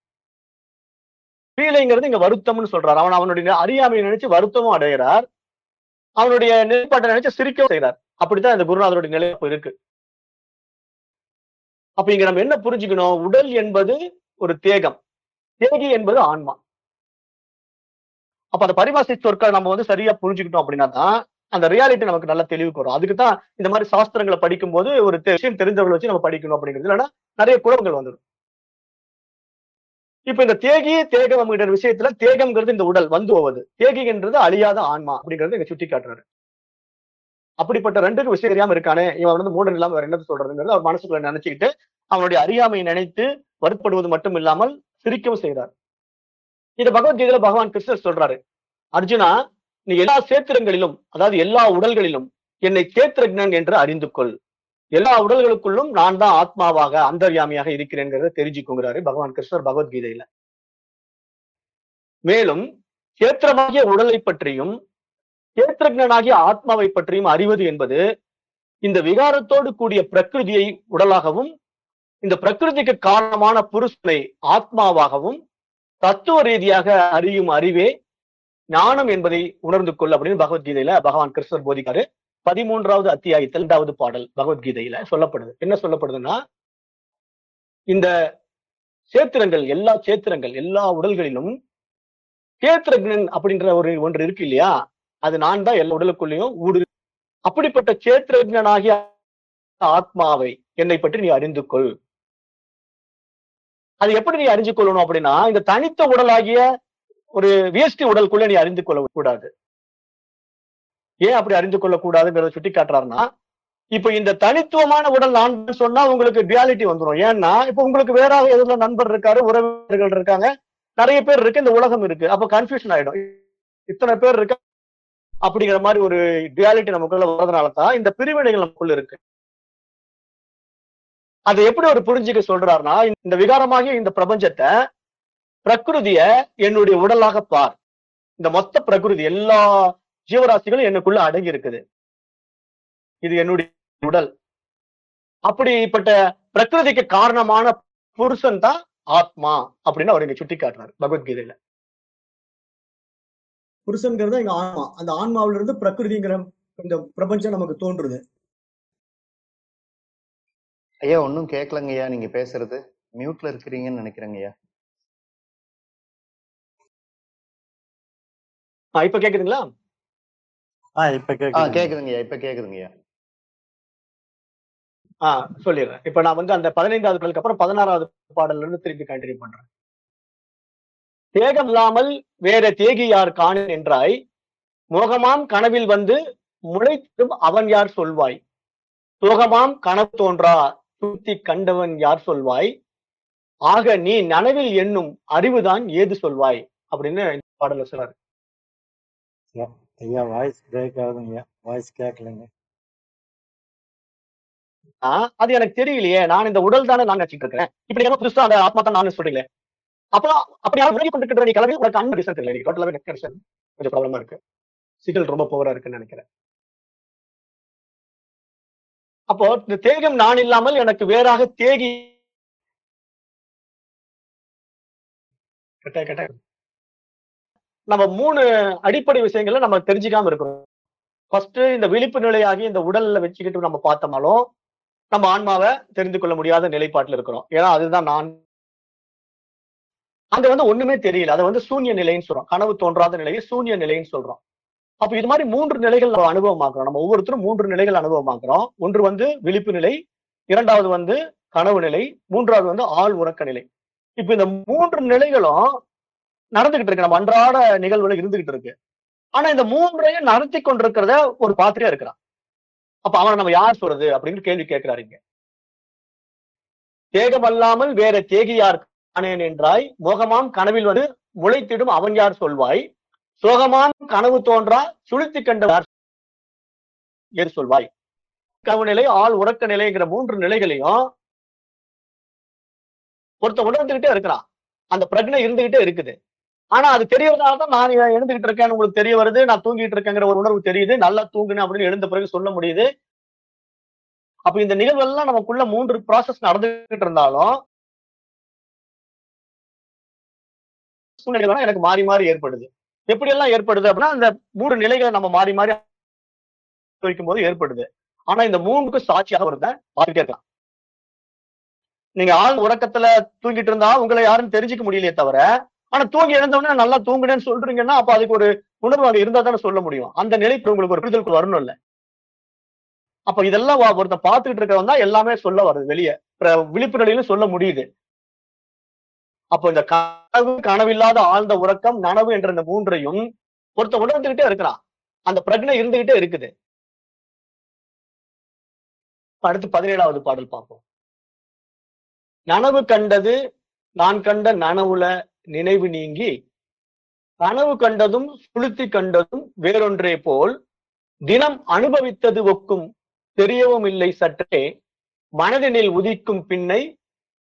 பீலைங்கிறது இங்க வருத்தம்னு சொல்றாரு. அவன் அவனுடைய அறியாமையை நினைச்சு வருத்தமும் அடைகிறார். அவனுடைய நிலைப்பாட்டை நினைச்சு சிரிக்கவும் செய்கிறார். அப்படித்தான் இந்த குருநாதருடைய நிலைப்பு இருக்கு. அப்ப இங்க நம்ம என்ன புரிஞ்சுக்கணும்? உடல் என்பது ஒரு தேகம். தேகி என்பது ஆன்மா. அப்ப அந்த பரிமாசி சொற்களை நம்ம வந்து சரியா புரிஞ்சுக்கிட்டோம் அப்படின்னா தான் அந்த ரியாலிட்டி நமக்கு நல்ல தெளிவுக்கு வரும். அதுக்கு தான் இந்த மாதிரி சாஸ்திரங்களை படிக்கும் போது ஒரு விஷயம் தெரிஞ்சவங்களை வச்சு நம்ம படிக்கணும் அப்படிங்கிறது. இல்லைன்னா நிறைய குழப்பங்கள் வந்துடும். இப்ப இந்த தேகி தேகம் அப்படிங்கிற விஷயத்துல தேகம்ங்கிறது இந்த உடல் வந்து போவது. தேகின்றது அழியாத ஆன்மா அப்படிங்கறது இங்க சுட்டி காட்டுறாரு அப்படிப்பட்ட ரெண்டுக்கு விஷயம் தெரியாம இருக்கானே இவன் வந்து மூடன் இல்லாம வேற என்ன சொல்றதுங்கிறது அவர் மனசுக்குள்ள நினைச்சுக்கிட்டு அவனுடைய அறியாமையை நினைத்து வருத்தப்படுவது மட்டும் இல்லாமல் சிரிக்கவும் செய்கிறார் இது பகவத்கீதையில பகவான் கிருஷ்ணர் சொல்றாரு. அர்ஜுனா நீ எல்லா சேத்திரங்களிலும் அதாவது எல்லா உடல்களிலும் என்னை சேத்திரஜன் என்று அறிந்து கொள் எல்லா உடல்களுக்குள்ளும் நான் தான் ஆத்மாவாக அந்தர்யாமியாக இருக்கிறேங்கிறத தெரிஞ்சுக்குங்கிறாரு பகவான் கிருஷ்ணர் பகவத்கீதையில. மேலும் கேத்திரமாகிய உடலை பற்றியும் கேத்திரஜனாகிய ஆத்மாவை பற்றியும் அறிவது என்பது இந்த விகாரத்தோடு கூடிய பிரகிருதியை உடலாகவும் இந்த பிரகிருதிக்கு காரணமான புருஷனை ஆத்மாவாகவும் தத்துவ ரீதியாக அறியும் அறிவே ஞானம் என்பதை உணர்ந்து கொள் அப்படின்னு பகவத்கீதையில பகவான் கிருஷ்ணர் போதிக்காரு. பதிமூன்றாவது அத்தியாயத்தில் இரண்டாவது பாடல் பகவத்கீதையில சொல்லப்படுது. என்ன சொல்லப்படுதுன்னா இந்த சேத்திரங்கள் எல்லா சேத்திரங்கள் எல்லா உடல்களிலும் சேத்திரஜன் அப்படின்ற ஒரு ஒன்று இருக்கு இல்லையா? அது நான் தான் எல்லா உடலுக்குள்ளேயும் ஊடு அப்படிப்பட்ட சேத்திரஜனாகிய ஆத்மாவை என்னை பற்றி நீ அறிந்து கொள். அது எப்படி நீ அறிஞ்சு கொள்ளணும் அப்படின்னா இந்த தனித்த உடலாகிய ஒரு வேஷ்டி உடலுக்குள்ள நீ அறிந்து கொள்ள கூடாது ஏன் அப்படி அறிந்து கொள்ள கூடாதுங்கிறத சுட்டி காட்டுறாருன்னா இப்ப இந்த தனித்துவமான உடல் நான் சொன்னா உங்களுக்கு ரியாலிட்டி வந்துடும் ஏன்னா இப்ப உங்களுக்கு வேற எதுல நண்பர் இருக்காரு உறவினர்கள் இருக்காங்க நிறைய பேர் இருக்கு இந்த உலகம் இருக்கு. அப்ப கன்ஃபியூஷன் ஆயிடும். இத்தனை பேர் இருக்கு அப்படிங்கிற மாதிரி ஒரு ரியாலிட்டி நமக்குள்ள வர்றதுனால தான் இந்த பிரிவினைகள் நமக்குள்ள இருக்கு. அதை எப்படி ஒரு புரிஞ்சுக்க சொல்றாருன்னா இந்த விகாரமாகிய இந்த பிரபஞ்சத்தை பிரகிருதிய என்னுடைய உடலாக பார். இந்த மொத்த பிரகிருதி எல்லா ஜீவராசிகளும் எனக்குள்ள அடங்கி இருக்குது இது என்னுடைய உடல். அப்படிப்பட்ட பிரகிருதிக்கு காரணமான புருஷன் தான் ஆத்மா அப்படின்னு அவர் இங்க சுட்டி காட்டுறாரு பகவத்கீதையில. புருஷன்கிறது இங்க ஆன்மா. அந்த ஆன்மாவில இருந்து பிரகிருதிங்கிற இந்த பிரபஞ்சம் நமக்கு தோன்றுது. ஐயா ஒன்னும் கேட்கலங்க ஐயா நீங்க பேசுறது. மியூட்ல இருக்கிறீங்கன்னு நினைக்கிறேங்க ஐயா. ஆஹ் இப்ப கேக்குதுங்களா? ஆ இப்ப ஆ கேக்குது கேக்குதுங்க. ஐயா இப்ப கேக்குதுங்க ஐயா ஆஹ் சொல்லிடுறேன். இப்ப நான் வந்து அந்த பதினைந்தாவது பாடலுக்கு அப்புறம் பதினாறாவது பாடல்ல இருந்து திருப்பி கண்டினியூ பண்றேன். தேகம் இல்லாமல் வேற தேகி யார் காணேன் என்றாய். மோகமாம் கனவில் வந்து முளைத்தும் அவன் யார் சொல்வாய்? சோகமாம் கனவு தோன்றா சுத்தி கண்டவன் யார் சொல்வாய்? ஆக நீ நனவில் எண்ணும் அறிவுதான் ஏது சொல்வாய்? அப்படின்னு பாடல சொல்றாரு. ஐயா வாய்ஸ் பிரேக் ஆகுதுங்க ஐயா. வாய்ஸ் கேட்கலங்க ஆஹ் அது எனக்கு தெரியலையே. நான் இந்த உடல் தானே நான் நினைச்சிட்டு இருக்கிறேன். இப்படி என்ன புதுசா அந்த ஆத்மா தான் நான் சொல்றீங்களே. அப்ப அப்படி யாரும் விலகி கொண்டிருக்கிற நீ கிளம்பி உனக்கு அன்பு ரிசல்ட் தெரியல டோட்டலாவே நெட் கனெக்ஷன் கொஞ்சம் ப்ராப்ளமா இருக்கு. சிக்னல் ரொம்ப போவரா இருக்குன்னு நினைக்கிறேன். அப்போ இந்த தேகம் நான் இல்லாமல் எனக்கு வேறாக தேகி கட்டாய கட்டாய. நம்ம மூணு அடிப்படை விஷயங்களை நம்ம தெரிஞ்சுக்காம இருக்கிறோம். ஃபர்ஸ்ட் இந்த விழிப்பு நிலையாகி இந்த உடல்ல வச்சுக்கிட்டு நம்ம பார்த்தோம்னாலும் நம்ம ஆன்மாவை தெரிந்து கொள்ள முடியாத நிலைப்பாட்டில் இருக்கிறோம். ஏன்னா அதுதான் நான். அங்க வந்து ஒண்ணுமே தெரியல. அதை வந்து சூன்ய நிலைன்னு சொல்றோம். கனவு தோன்றாத நிலையை சூன்ய நிலைன்னு சொல்றோம். அப்ப இது மாதிரி மூன்று நிலைகள் நம்ம அனுபவமாக்குறோம். நம்ம ஒவ்வொருத்தரும் மூன்று நிலைகள் அனுபவமாக்குறோம். ஒன்று வந்து விழிப்பு நிலை இரண்டாவது வந்து கனவு நிலை மூன்றாவது வந்து ஆள் உறக்க நிலை. இப்ப இந்த மூன்று நிலைகளும் நடந்துகிட்டு இருக்கு. நம்ம அன்றாட நிகழ்வுல இருந்துகிட்டு இருக்கு. ஆனா இந்த மூன்றையும் நடத்தி கொண்டிருக்கிறத ஒரு பாத்திரியா இருக்கிறான். அப்ப அவனை நம்ம யார் சொல்றது? அப்படின்னு கேள்வி கேட்கிறாரு இங்க. தேகம் வேற தேகியார் காணேன் என்றாய் மோகமாம் கனவில் வந்து முளைத்திடும் அவன் யார் சொல்வாய்? சோகமாம் கனவு தோன்றா சுழித்து கண்ட யார் ஏறு சொல்வாய். கனவு நிலை ஆள் உறக்க நிலைங்கிற மூன்று நிலைகளையும் ஒருத்தன் உணர்ந்துகிட்டே இருக்கிறான். அந்த பிரஜனை இருந்துகிட்டே இருக்குது. ஆனா அது தெரியறதால தான் நான் எழுந்துகிட்டு இருக்கேன் உங்களுக்கு தெரிய வருது. நான் தூங்கிட்டு இருக்கேங்கிற ஒரு உணர்வு தெரியுது. நல்லா தூங்குனேன் அப்படின்னு எழுந்த பிறகு சொல்ல முடியுது. அப்ப இந்த நிகழ்வெல்லாம் நமக்குள்ள மூன்று ப்ராசஸ் நடந்துகிட்டு இருந்தாலும் சூழ்நிலைகள் எனக்கு மாறி மாறி ஏற்படுது. எப்படி எல்லாம் ஏற்படுது அப்படின்னா அந்த மூன்று நிலைகளை நம்ம மாறி மாறி வைக்கும் போது ஏற்படுது. ஆனா இந்த மூணுக்கும் சாட்சியாக ஒருத்தன் பார்த்துட்டே இருக்கலாம் நீங்க ஆள் உறக்கத்துல தூங்கிட்டு இருந்தா உங்களை யாரும் தெரிஞ்சுக்க முடியலையே தவிர ஆனா தூங்கி எழுந்தவொடனே நல்லா தூங்குனேன்னு சொல்றீங்கன்னா அப்ப அதுக்கு ஒரு உணர்வு அங்க இருந்தா தானே சொல்ல முடியும். அந்த நிலைக்கு உங்களுக்கு ஒரு புரிதலுக்கு வரணும் இல்ல? அப்ப இதெல்லாம் வா- ஒருத்தன் பார்த்துக்கிட்டு இருக்கவன் தான் எல்லாமே சொல்ல வருது வெளியே. விழிப்பு சொல்ல முடியுது. அப்போ இந்த கனவு கனவில்லாத ஆழ்ந்த உறக்கம் நனவு என்ற இந்த மூன்றையும் ஒருத்தன் உணர்ந்துகிட்டே இருக்கிறான். அந்த பிரச்சனை இருந்துகிட்டே இருக்குது. அடுத்து பதினேழாவது பாடல் பார்ப்போம். நனவு கண்டது நான் கண்ட நனவுல நினைவு நீங்கி கனவு கண்டதும் சுளுத்தி கண்டதும் வேறொன்றே போல் தினம் அனுபவித்தது ஒக்கும் தெரியவும் இல்லை சற்றே மனதினில் உதிக்கும் பின்னை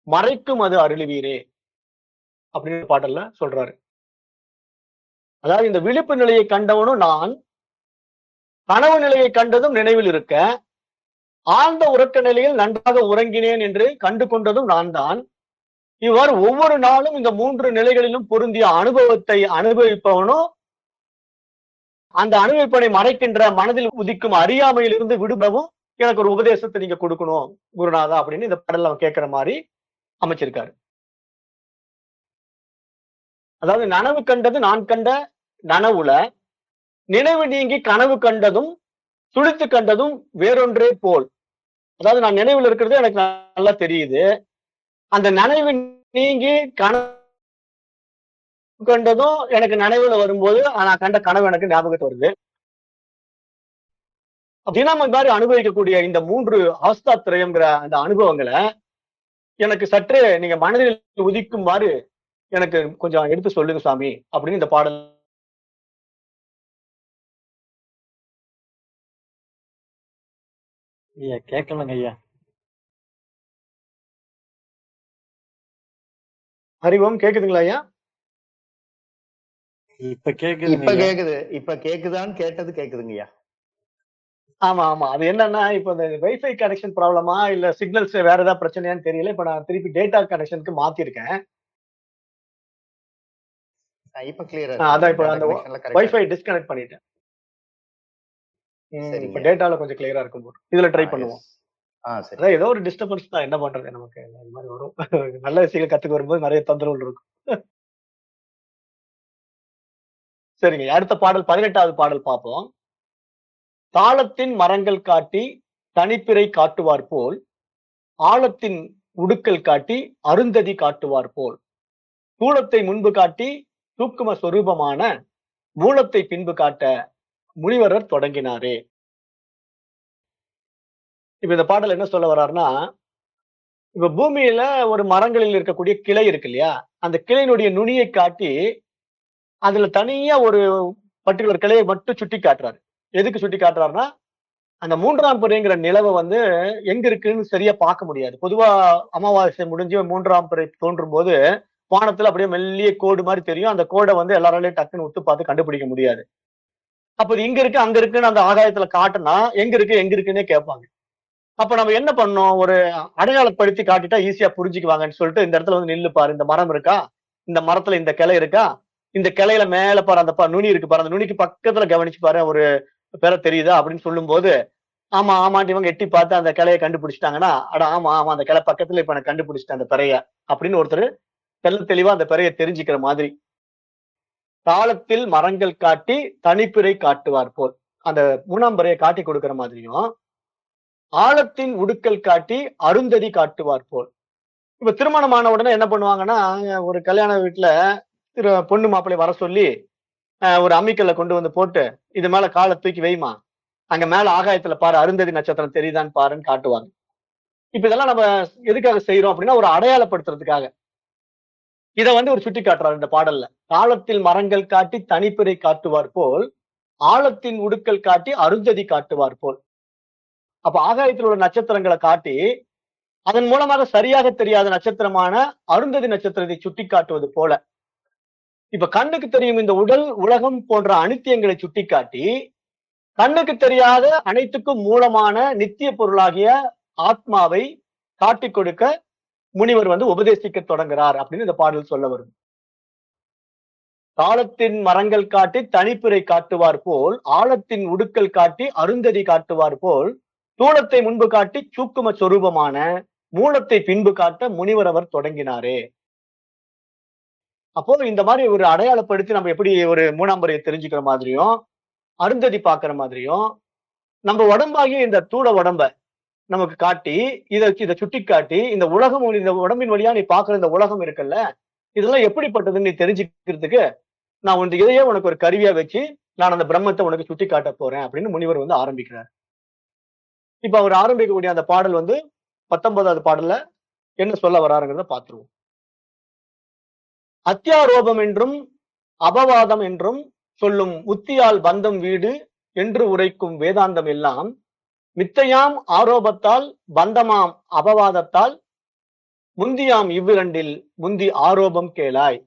மறைக்கும் அது அருளுவீரே. அப்படின்னு பாடல்ல சொல்றாரு. அதாவது இந்த விழிப்பு நிலையை கண்டவனும் நான் கனவு நிலையை கண்டதும் நினைவில் இருக்க ஆழ்ந்த உறக்க நிலையில் நன்றாக உறங்கினேன் என்று கண்டு கொண்டதும் நான் தான் இவ்வாறு ஒவ்வொரு நாளும் இந்த மூன்று நிலைகளிலும் பொருந்திய அனுபவத்தை அனுபவிப்பவனும் அந்த அனுபவிப்பனை மறைக்கின்ற மனதில் உதிக்கும் அறியாமையிலிருந்து விடுபடவும் எனக்கு ஒரு உபதேசத்தை நீங்க கொடுக்கணும் குருநாதா அப்படின்னு இந்த பாடல் அவன் கேட்கிற மாதிரி அமைச்சிருக்காரு. அதாவது நனவு கண்டது நான் கண்ட நனவுல நினைவு நீங்கி கனவு கண்டதும் துளித்து கண்டதும் வேறொன்றே போல். அதாவது நான் நினைவுல இருக்கிறது எனக்கு நல்லா தெரியுது. அந்த நினைவு நீங்கி கனவு கண்டதும் எனக்கு நினைவுல வரும்போது நான் கண்ட கனவு எனக்கு ஞாபகத்து வருது. அப்படின்னா இந்த மாதிரி அனுபவிக்கக்கூடிய இந்த மூன்று அவஸ்தாத்திரயம்ங்கிற அந்த அனுபவங்களை எனக்கு சற்று நீங்க மனதில் உதிக்குமாறு எனக்கு கொஞ்சம் எடுத்து சொல்லுங்க சாமி அப்படின்னு இந்த பாடல் ஐயா கேட்கலங்க ஐயா. அறிவம் கேக்குதுங்களா ஐயா? இப்ப கேக்குதுங்க இப்ப கேக்குது. இப்ப கேக்குதான்னு கேட்டது கேக்குதுங்கய்யா ஆமா ஆமா. அது என்னன்னா இப்ப இந்த வைஃபை கனெக்ஷன் ப்ராப்ளமா இல்ல சிக்னல்ஸ் வேற ஏதாவது பிரச்சனையான்னு தெரியல. இப்ப நான் திருப்பி டேட்டா கனெக்ஷனுக்கு மாத்திருக்கேன். இப்ப கிளியரா அதான் இப்ப அந்த வைஃபை டிஸ்கனெக்ட் பண்ணிட்டேன். இப்ப. டேட்டால கொஞ்சம் கிளியரா இருக்கும் போது இதுல ட்ரை பண்ணுவோம். அதான் ஏதோ ஒரு டிஸ்டர்பன்ஸ் தான். என்ன பண்றது? நமக்கு இந்த மாதிரி வரும். [LAUGHS] நல்ல விஷயங்கள் கத்துக்க வரும்போது நிறைய தொந்தரவுகள் இருக்கும். [LAUGHS] சரிங்க. அடுத்த பாடல் பதினெட்டாவது பாடல் பார்ப்போம். தாளத்தின் மரங்கள் காட்டி தனிப்பிறை காட்டுவார் போல் ஆழத்தின் உடுக்கல் காட்டி அருந்ததி காட்டுவார் போல். தூளத்தை முன்பு காட்டி தூக்கும சொரூபமான மூலத்தை பின்பு காட்ட முனிவரர் தொடங்கினாரே. இப்ப இந்த பாடல் என்ன சொல்ல வர்றாருன்னா இப்ப பூமியில ஒரு மரங்களில் இருக்கக்கூடிய கிளை இருக்கு இல்லையா அந்த கிளையினுடைய நுனியை காட்டி அதுல தனியா ஒரு பர்டிகுலர் கிளையை மட்டும் சுட்டி காட்டுறாரு. எதுக்கு சுட்டி காட்டுறாருன்னா அந்த மூன்றாம் பிறைங்கிற நிலவை வந்து எங்க இருக்குன்னு சரியா பார்க்க முடியாது. பொதுவா அமாவாசை முடிஞ்சு மூன்றாம் பிறை தோன்றும் போது வானத்துல அப்படியே மெல்லிய கோடு மாதிரி தெரியும். அந்த கோடை வந்து எல்லாராலையும் டக்குன்னு உத்து பார்த்து கண்டுபிடிக்க முடியாது. அப்போ இது இங்க இருக்கு அங்க இருக்குன்னு அந்த ஆகாயத்துல காட்டினா எங்க இருக்கு எங்க இருக்குன்னே கேட்பாங்க. அப்ப நம்ம என்ன பண்ணோம் ஒரு அடையாளப்படுத்தி காட்டிட்டா ஈஸியா புரிஞ்சுக்குவாங்கன்னு சொல்லிட்டு இந்த இடத்துல வந்து நில்லு பாரு. இந்த மரம் இருக்கா? இந்த மரத்துல இந்த கிளை இருக்கா? இந்த கிளையில மேல பாரு அந்த பா- நுனி இருக்கு பாரு. அந்த நுனிக்கு பக்கத்துல கவனிச்சு பாரு. ஒரு பெற தெரியுதா? அப்படின்னு சொல்லும் போது ஆமா ஆமாண்டு இவங்க எட்டி பார்த்து அந்த கிளையை கண்டுபிடிச்சிட்டாங்கன்னா அட ஆமா ஆமா அந்த கிளை பக்கத்துல இப்ப நான் கண்டுபிடிச்சிட்டேன் அந்த பிறைய அப்படின்னு ஒருத்தர் தெல்ல தெளிவா அந்த பிறைய தெரிஞ்சுக்கிற மாதிரி. காலத்தில் மரங்கள் காட்டி தனிப்பிறை காட்டுவார் போல். அந்த மூணாம் பிறையை காட்டி கொடுக்கிற மாதிரியும் ஆழத்தின் உடுக்கல் காட்டி அருந்ததி காட்டுவார் போல். இப்ப திருமணமான உடனே என்ன பண்ணுவாங்கன்னா ஒரு கல்யாண வீட்டுல திரு பொண்ணு மாப்பிள்ளை வர சொல்லி ஒரு அம்மிக்கல்ல கொண்டு வந்து போட்டு இது மேல காலை தூக்கி வைமா அங்க மேல ஆகாயத்துல பாரு அருந்ததி நட்சத்திரம் தெரியுதான்னு பாருன்னு காட்டுவாங்க. இப்ப இதெல்லாம் நம்ம எதுக்காக செய்யறோம் அப்படின்னா ஒரு அடையாளப்படுத்துறதுக்காக. இதை வந்து ஒரு சுட்டி காட்டுறாரு இந்த பாடல்ல. காலத்தில் மரங்கள் காட்டி தனிப்பிறை காட்டுவார் போல் ஆழத்தின் உடுக்கல் காட்டி அருந்ததி காட்டுவார் போல். அப்ப ஆகாயத்தில் உள்ள நட்சத்திரங்களை காட்டி அதன் மூலமாக சரியாக தெரியாத நட்சத்திரமான அருந்ததி நட்சத்திரத்தை சுட்டி காட்டுவது போல. இப்ப கண்ணுக்கு தெரியும் இந்த உடல் உலகம் போன்ற அனித்தியங்களை சுட்டிக்காட்டி கண்ணுக்கு தெரியாத அனைத்துக்கும் மூலமான நித்திய பொருளாகிய ஆத்மாவை காட்டி கொடுக்க முனிவர் வந்து உபதேசிக்க தொடங்குறார் அப்படின்னு இந்த பாடல் சொல்ல வரும். காலத்தின் மரங்கள் காட்டி தனிப்பிறை காட்டுவார் போல் ஆழத்தின் உடுக்கல் காட்டி அருந்ததி காட்டுவார் போல் தூளத்தை முன்பு காட்டி சூக்கும சொரூபமான மூலத்தை பின்பு காட்ட முனிவர் அவர் தொடங்கினாரே. அப்போ இந்த மாதிரி ஒரு அடையாளப்படுத்தி நம்ம எப்படி ஒரு மூணாம் முறையை தெரிஞ்சுக்கிற மாதிரியும் அருந்ததி பார்க்கிற மாதிரியும் நம்ம உடம்பாகிய இந்த தூள உடம்ப நமக்கு காட்டி இதை இதை சுட்டி காட்டி இந்த உலகம் இந்த உடம்பின் வழியா நீ பாக்குற இந்த உலகம் இருக்குல்ல இதெல்லாம் எப்படிப்பட்டதுன்னு நீ தெரிஞ்சுக்கிறதுக்கு நான் உன் இதையே உனக்கு ஒரு கருவியா வச்சு நான் அந்த பிரம்மத்தை உனக்கு சுட்டி காட்ட போறேன் அப்படின்னு முனிவர் வந்து ஆரம்பிக்கிறார். இப்ப அவர் ஆரம்பிக்கக்கூடிய அந்த பாடல் வந்து பத்தொன்பதாவது பாடல்ல என்ன சொல்ல வராருங்கிறத பார்த்துருவோம். அத்தியாரோபம் என்றும் அபவாதம் என்றும் சொல்லும் உத்தியால் பந்தம் வீடு என்று உரைக்கும் வேதாந்தம் எல்லாம் மித்தையாம் ஆரோபத்தால் பந்தமாம் அபவாதத்தால் முந்தியாம் இவ்விரண்டில் முந்தி ஆரோபம் கேளாய்.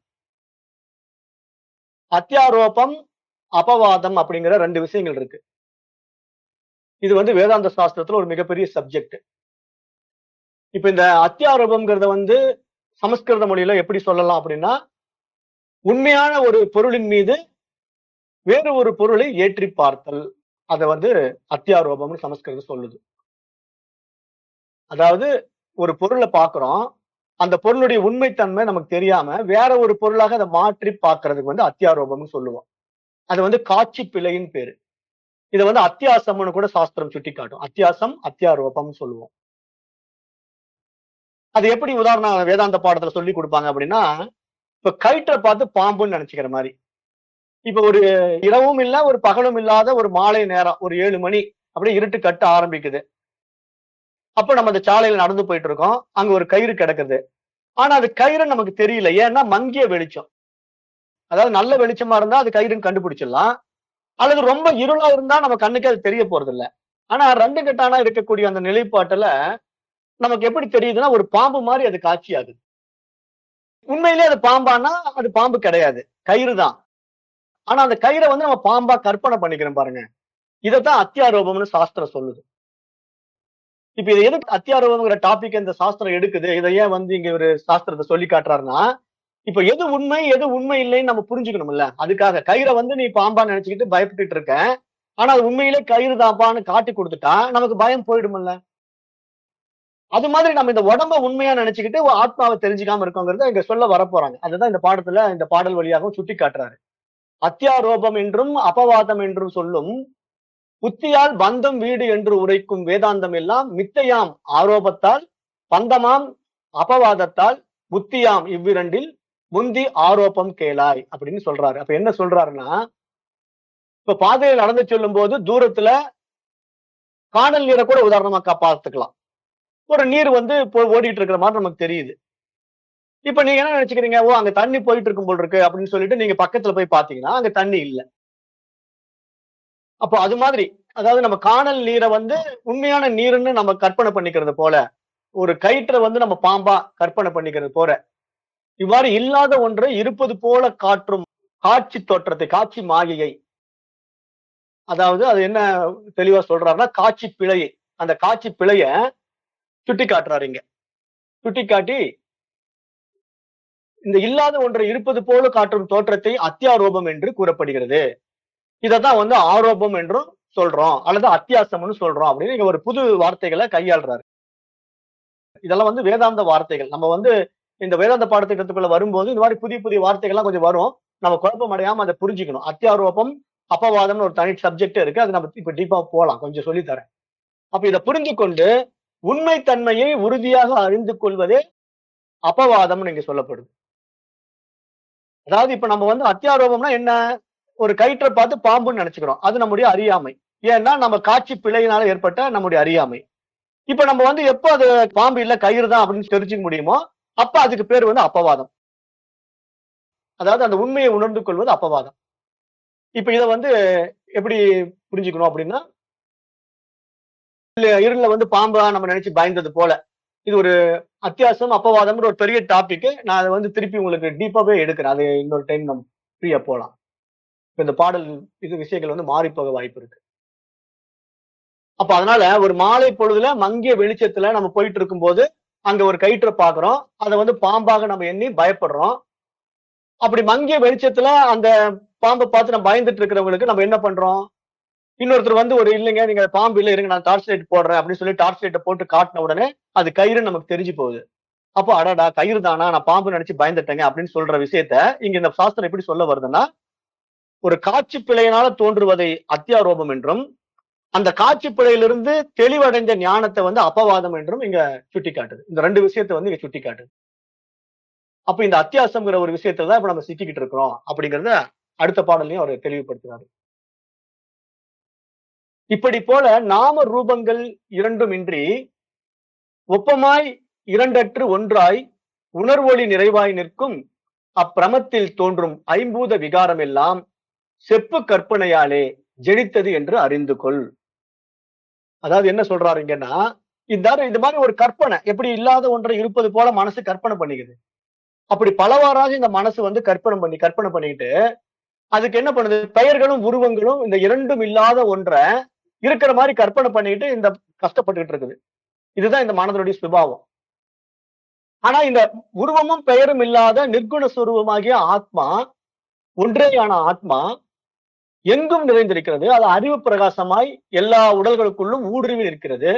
அத்தியாரோபம் அபவாதம் அப்படிங்கிற ரெண்டு விஷயங்கள் இருக்கு. இது வந்து வேதாந்த சாஸ்திரத்துல ஒரு மிகப்பெரிய சப்ஜெக்ட் இப்ப இந்த அத்தியாரோபம்ங்கிறத வந்து சமஸ்கிருத மொழியில எப்படி சொல்லலாம் அப்படின்னா உண்மையான ஒரு பொருளின் மீது வேறு ஒரு பொருளை ஏற்றி பார்த்தல். அதை வந்து அத்தியாரோபம்னு சமஸ்கிருதம் சொல்லுது. அதாவது ஒரு பொருளை பார்க்குறோம் அந்த பொருளுடைய உண்மைத்தன்மை நமக்கு தெரியாம வேற ஒரு பொருளாக அதை மாற்றி பார்க்கறதுக்கு வந்து அத்தியாரோபம்னு சொல்லுவோம். அது வந்து காட்சி பிழையின் பேரு. இதை வந்து அத்தியாசம்னு கூட சாஸ்திரம் சுட்டி காட்டும் அத்தியாசம் அத்தியாரோபம்னு சொல்லுவோம். அது எப்படி உதாரணம் வேதாந்த பாடத்துல சொல்லி கொடுப்பாங்க அப்படின்னா இப்ப கயிற்றை பார்த்து பாம்புன்னு நினைச்சுக்கிற மாதிரி. இப்ப ஒரு இரவும் இல்ல ஒரு பகலும் இல்லாத ஒரு மாலை நேரம் ஒரு ஏழு மணி அப்படியே இருட்டு கட்ட ஆரம்பிக்குது. அப்ப நம்ம அந்த சாலையில நடந்து போயிட்டு இருக்கோம். அங்க ஒரு கயிறு கிடக்குது. ஆனா அது கயிறு நமக்கு தெரியல. ஏன்னா மங்கிய வெளிச்சம். அதாவது நல்ல வெளிச்சமா இருந்தா அது கயிறுன்னு கண்டுபிடிச்சிடலாம். அல்லது ரொம்ப இருளா இருந்தா நம்ம கண்ணுக்கு அது தெரிய போறது இல்லை ஆனா ரெண்டு கட்டானா இருக்கக்கூடிய அந்த நிலைப்பாட்டுல நமக்கு எப்படி தெரியுதுன்னா ஒரு பாம்பு மாதிரி அது காட்சியாகுது உண்மையிலேயே அது பாம்பானா அது பாம்பு கிடையாது. கயிறு தான். ஆனா அந்த கயிறை வந்து நம்ம பாம்பா கற்பனை பண்ணிக்கிறோம் பாருங்க. இதைத்தான் அத்தியாரோபம்னு சாஸ்திரம் சொல்லுது. இப்ப இது எதுக்கு அத்தியாரோபம்ங்கிற டாபிக் இந்த சாஸ்திரம் எடுக்குது? இதை ஏன் வந்து இங்க ஒரு சாஸ்திரத்தை சொல்லி காட்டுறாருன்னா இப்ப எது உண்மை எது உண்மை இல்லைன்னு நம்ம புரிஞ்சுக்கணும்ல. அதுக்காக கயிறை வந்து நீ பாம்பா நினைச்சுக்கிட்டு பயப்பட்டுட்டு இருக்க. ஆனா அது உண்மையிலே கயிறு தான்பான்னு காட்டி கொடுத்துட்டா நமக்கு பயம் போயிடும்ல. அது மாதிரி நம்ம இந்த உடம்ப உண்மையா நினைச்சுக்கிட்டு ஆத்மாவை தெரிஞ்சுக்காம இருக்கோங்கிறத இங்க சொல்ல வரப்போறாங்க. அதுதான் இந்த பாடத்துல இந்த பாடல் வழியாகவும் சுட்டி காட்டுறாரு. அத்தியாரோபம் என்றும் அபவாதம் என்றும் சொல்லும் புத்தியால் பந்தம் வீடு என்று உரைக்கும் வேதாந்தம் எல்லாம் மித்தையாம் ஆரோபத்தால் பந்தமாம் அபவாதத்தால் புத்தியாம் இவ்விரண்டில் முந்தி ஆரோப்பம் கேளாய் அப்படின்னு சொல்றாரு. அப்ப என்ன சொல்றாருன்னா இப்ப பாதையில் நடந்து செல்லும் போது தூரத்துல காணல் நீரை கூட உதாரணமா பார்த்துக்கலாம் ஒரு நீர் வந்து ஓடிட்டு இருக்கிற மாதிரி நமக்கு தெரியுது. இப்ப நீங்க என்ன நினைச்சுக்கிறீங்க? ஓ அங்க தண்ணி போயிட்டு இருக்கும் போல் இருக்கு அப்படின்னு சொல்லிட்டு நீங்க பக்கத்துல போய் பாத்தீங்கன்னா அங்க தண்ணி இல்ல. அப்போ அது மாதிரி அதாவது நம்ம காணல் நீரை வந்து உண்மையான நீர்ன்னு நம்ம கற்பனை பண்ணிக்கிறது போல ஒரு கயிற்றை வந்து நம்ம பாம்பா கற்பனை பண்ணிக்கிறது போல இவ்வாறு இல்லாத ஒன்றை இருப்பது போல காற்றும் காட்சி தோற்றத்தை காட்சி மாயையை. அதாவது அது என்ன தெளிவா சொல்றாருன்னா காட்சி பிழையை. அந்த காட்சி பிழைய சுட்டி காட்டுறாரு இங்க. சுட்டி காட்டி இந்த இல்லாத ஒன்றை இருப்பது போல காட்டும் தோற்றத்தை அத்தியாரோபம் என்று கூறப்படுகிறது. இதைத்தான் வந்து ஆரோபம் என்றும் சொல்றோம் அல்லது அத்தியாசம்னு சொல்றோம் அப்படின்னு இங்க ஒரு புது வார்த்தைகளை கையாளுறாரு. இதெல்லாம் வந்து வேதாந்த வார்த்தைகள். நம்ம வந்து இந்த வேதாந்த பாடத்திட்டத்துக்குள்ள வரும்போது இந்த மாதிரி புதிய புதிய வார்த்தைகள்லாம் கொஞ்சம் வரும். நம்ம குழப்பம் அடையாம அதை புரிஞ்சுக்கணும். அத்தியாரோபம் அப்பவாதம்னு ஒரு தனி சப்ஜெக்ட் இருக்கு. அது நம்ம இப்ப டீப்பா போலாம். கொஞ்சம் சொல்லித் தரேன் அப்ப இதை புரிஞ்சு கொண்டு உண்மை தன்மையை உறுதியாக அறிந்து கொள்வதே அப்பவாதம்னு இங்க சொல்லப்படுது. அதாவது இப்ப நம்ம வந்து அத்தியாரோபம்னா என்ன? ஒரு கயிற்றை பார்த்து பாம்புன்னு நினைச்சுக்கிறோம். அது நம்முடைய அறியாமை. ஏன்னா நம்ம காட்சி பிழையினால ஏற்பட்ட நம்முடைய அறியாமை. இப்ப நம்ம வந்து எப்போ அது பாம்பு இல்ல கயிறு தான் அப்படின்னு தெரிஞ்சுக்க முடியுமோ அப்ப அதுக்கு பேர் வந்து அப்பவாதம் அதாவது அந்த உண்மையை உணர்ந்து கொள்வது அப்பவாதம் இப்ப இதை வந்து எப்படி புரிஞ்சுக்கணும் அப்படின்னா இருள வந்து பாம்பா நம்ம நினைச்சு பயந்தது போல. இது ஒரு அத்தியாசம் அப்பவாதம்ன்ற ஒரு பெரிய டாபிக் நான் அதை வந்து திருப்பி உங்களுக்கு டீப்பாவே எடுக்கிறேன். அது இன்னொரு டைம் நம்ம ஃப்ரீயா போலாம். இப்ப இந்த பாடல் இது விஷயங்கள் வந்து மாறிப்போக போக வாய்ப்பு இருக்கு. அப்ப அதனால ஒரு மாலை பொழுதுல மங்கிய வெளிச்சத்துல நம்ம போயிட்டு இருக்கும்போது அங்க ஒரு கயிற்றை பாக்குறோம். அதை வந்து பாம்பாக நம்ம எண்ணி பயப்படுறோம். அப்படி மங்கிய வெளிச்சத்துல அந்த பாம்பை பார்த்து நம்ம பயந்துட்டு இருக்கிறவங்களுக்கு நம்ம என்ன பண்றோம்? இன்னொருத்தர் வந்து ஒரு இல்லைங்க நீங்க பாம்பு இல்லை இருங்க நான் டார்ச் லைட் போடுறேன் அப்படின்னு சொல்லி டார்ச் லைட்டை போட்டு காட்டின உடனே அது கயிறுன்னு நமக்கு தெரிஞ்சு போகுது. அப்போ அடாடா கயிறு தானா? நான் பாம்பு நினைச்சு பயந்துட்டேங்க அப்படின்னு சொல்ற விஷயத்த இங்க இந்த சாஸ்திரம் எப்படி சொல்ல வருதுன்னா ஒரு காட்சி பிழையினால தோன்றுவதை அத்தியாரோபம் என்றும் அந்த காட்சி பிழையிலிருந்து தெளிவடைந்த ஞானத்தை வந்து அப்பவாதம் என்றும் இங்க சுட்டி காட்டுது இந்த ரெண்டு விஷயத்தை வந்து இங்க சுட்டி காட்டுது அப்ப இந்த அத்தியாசம்ங்கிற ஒரு விஷயத்துல தான் இப்ப நம்ம சிக்கிக்கிட்டு இருக்கிறோம் அப்படிங்கறத அடுத்த பாடலையும் அவர் தெளிவுபடுத்துறாரு. இப்படி போல நாம ரூபங்கள் இரண்டும் இன்றி ஒப்பமாய் இரண்டற்று ஒன்றாய் உணர்வொளி நிறைவாய் நிற்கும் அப்பிரமத்தில் தோன்றும் ஐம்பூத விகாரம் எல்லாம் செப்பு கற்பனையாலே ஜெனித்தது என்று அறிந்து கொள் அதாவது என்ன சொல்றாருங்கன்னா இந்த மாதிரி ஒரு கற்பனை எப்படி இல்லாத ஒன்றை இருப்பது போல மனசு கற்பனை பண்ணிக்குது. அப்படி பலவாறாக இந்த மனசு வந்து கற்பனை பண்ணி கற்பனை பண்ணிக்கிட்டு அதுக்கு என்ன பண்ணுது? பெயர்களும் உருவங்களும் இந்த இரண்டும் இல்லாத ஒன்றை இருக்கிற மாதிரி கற்பனை பண்ணிக்கிட்டு இந்த கஷ்டப்பட்டுக்கிட்டு இருக்குது. இதுதான் இந்த மனதனுடைய சுபாவம். ஆனா இந்த உருவமும் பெயரும் இல்லாத நிர்குண சுரூபமாகிய ஆத்மா ஒன்றேயான ஆத்மா எங்கும் நிறைந்திருக்கிறது. அது அறிவு பிரகாசமாய் எல்லா உடல்களுக்குள்ளும் ஊடுருவி இருக்கிறது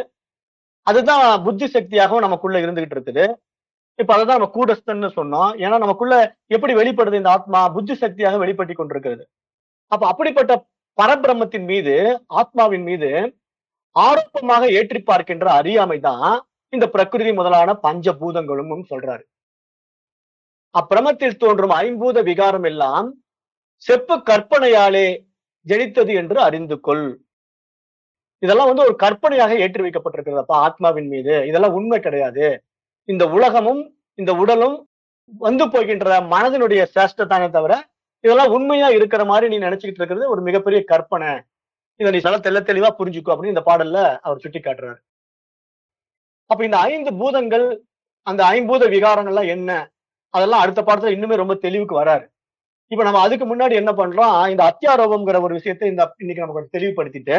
அதுதான் புத்தி சக்தியாகவும் நமக்குள்ள இருந்துகிட்டு இருக்குது. இப்ப அதுதான் நம்ம கூடஸ்தன்னு சொன்னோம். ஏன்னா நமக்குள்ள எப்படி வெளிப்படுது இந்த ஆத்மா? புத்தி சக்தியாக வெளிப்பட்டு கொண்டிருக்கிறது. அப்ப அப்படிப்பட்ட பரபிரம்மத்தின் மீது ஆத்மாவின் மீது ஆரோப்பமாக ஏற்றி பார்க்கின்ற அறியாமை தான் இந்த பிரகிருதி முதலான பஞ்சபூதங்களும் சொல்றாரு. அப்பிரமத்தில் தோன்றும் ஐம்பூத விகாரம் எல்லாம் செப்பு கற்பனையாலே ஜெனித்தது என்று அறிந்து கொள் இதெல்லாம் வந்து ஒரு கற்பனையாக ஏற்றி வைக்கப்பட்டிருக்கிறதப்பா ஆத்மாவின் மீது. இதெல்லாம் உண்மை கிடையாது. இந்த உலகமும் இந்த உடலும் வந்து போகின்ற மனதினுடைய சேஷ்டத்தானே தவிர இதெல்லாம் உண்மையா இருக்கிற மாதிரி நீ நினைச்சுக்கிட்டு இருக்கிறது ஒரு மிகப்பெரிய கற்பனை. இதை நீ சொல்ல தெல்ல தெளிவா புரிஞ்சுக்கோ அப்படின்னு இந்த பாடல்ல அவர் சுட்டி காட்டுறாரு அப்ப இந்த ஐந்து பூதங்கள் அந்த ஐம்பூத விகாரங்கள்லாம் என்ன? அதெல்லாம் அடுத்த பாடத்துல இன்னுமே ரொம்ப தெளிவுக்கு வராரு. இப்ப நம்ம அதுக்கு முன்னாடி என்ன பண்றோம்? இந்த அத்தியாரோபம்ங்கிற ஒரு விஷயத்தை இந்த இன்னைக்கு நம்ம கொஞ்சம் தெளிவுபடுத்திட்டு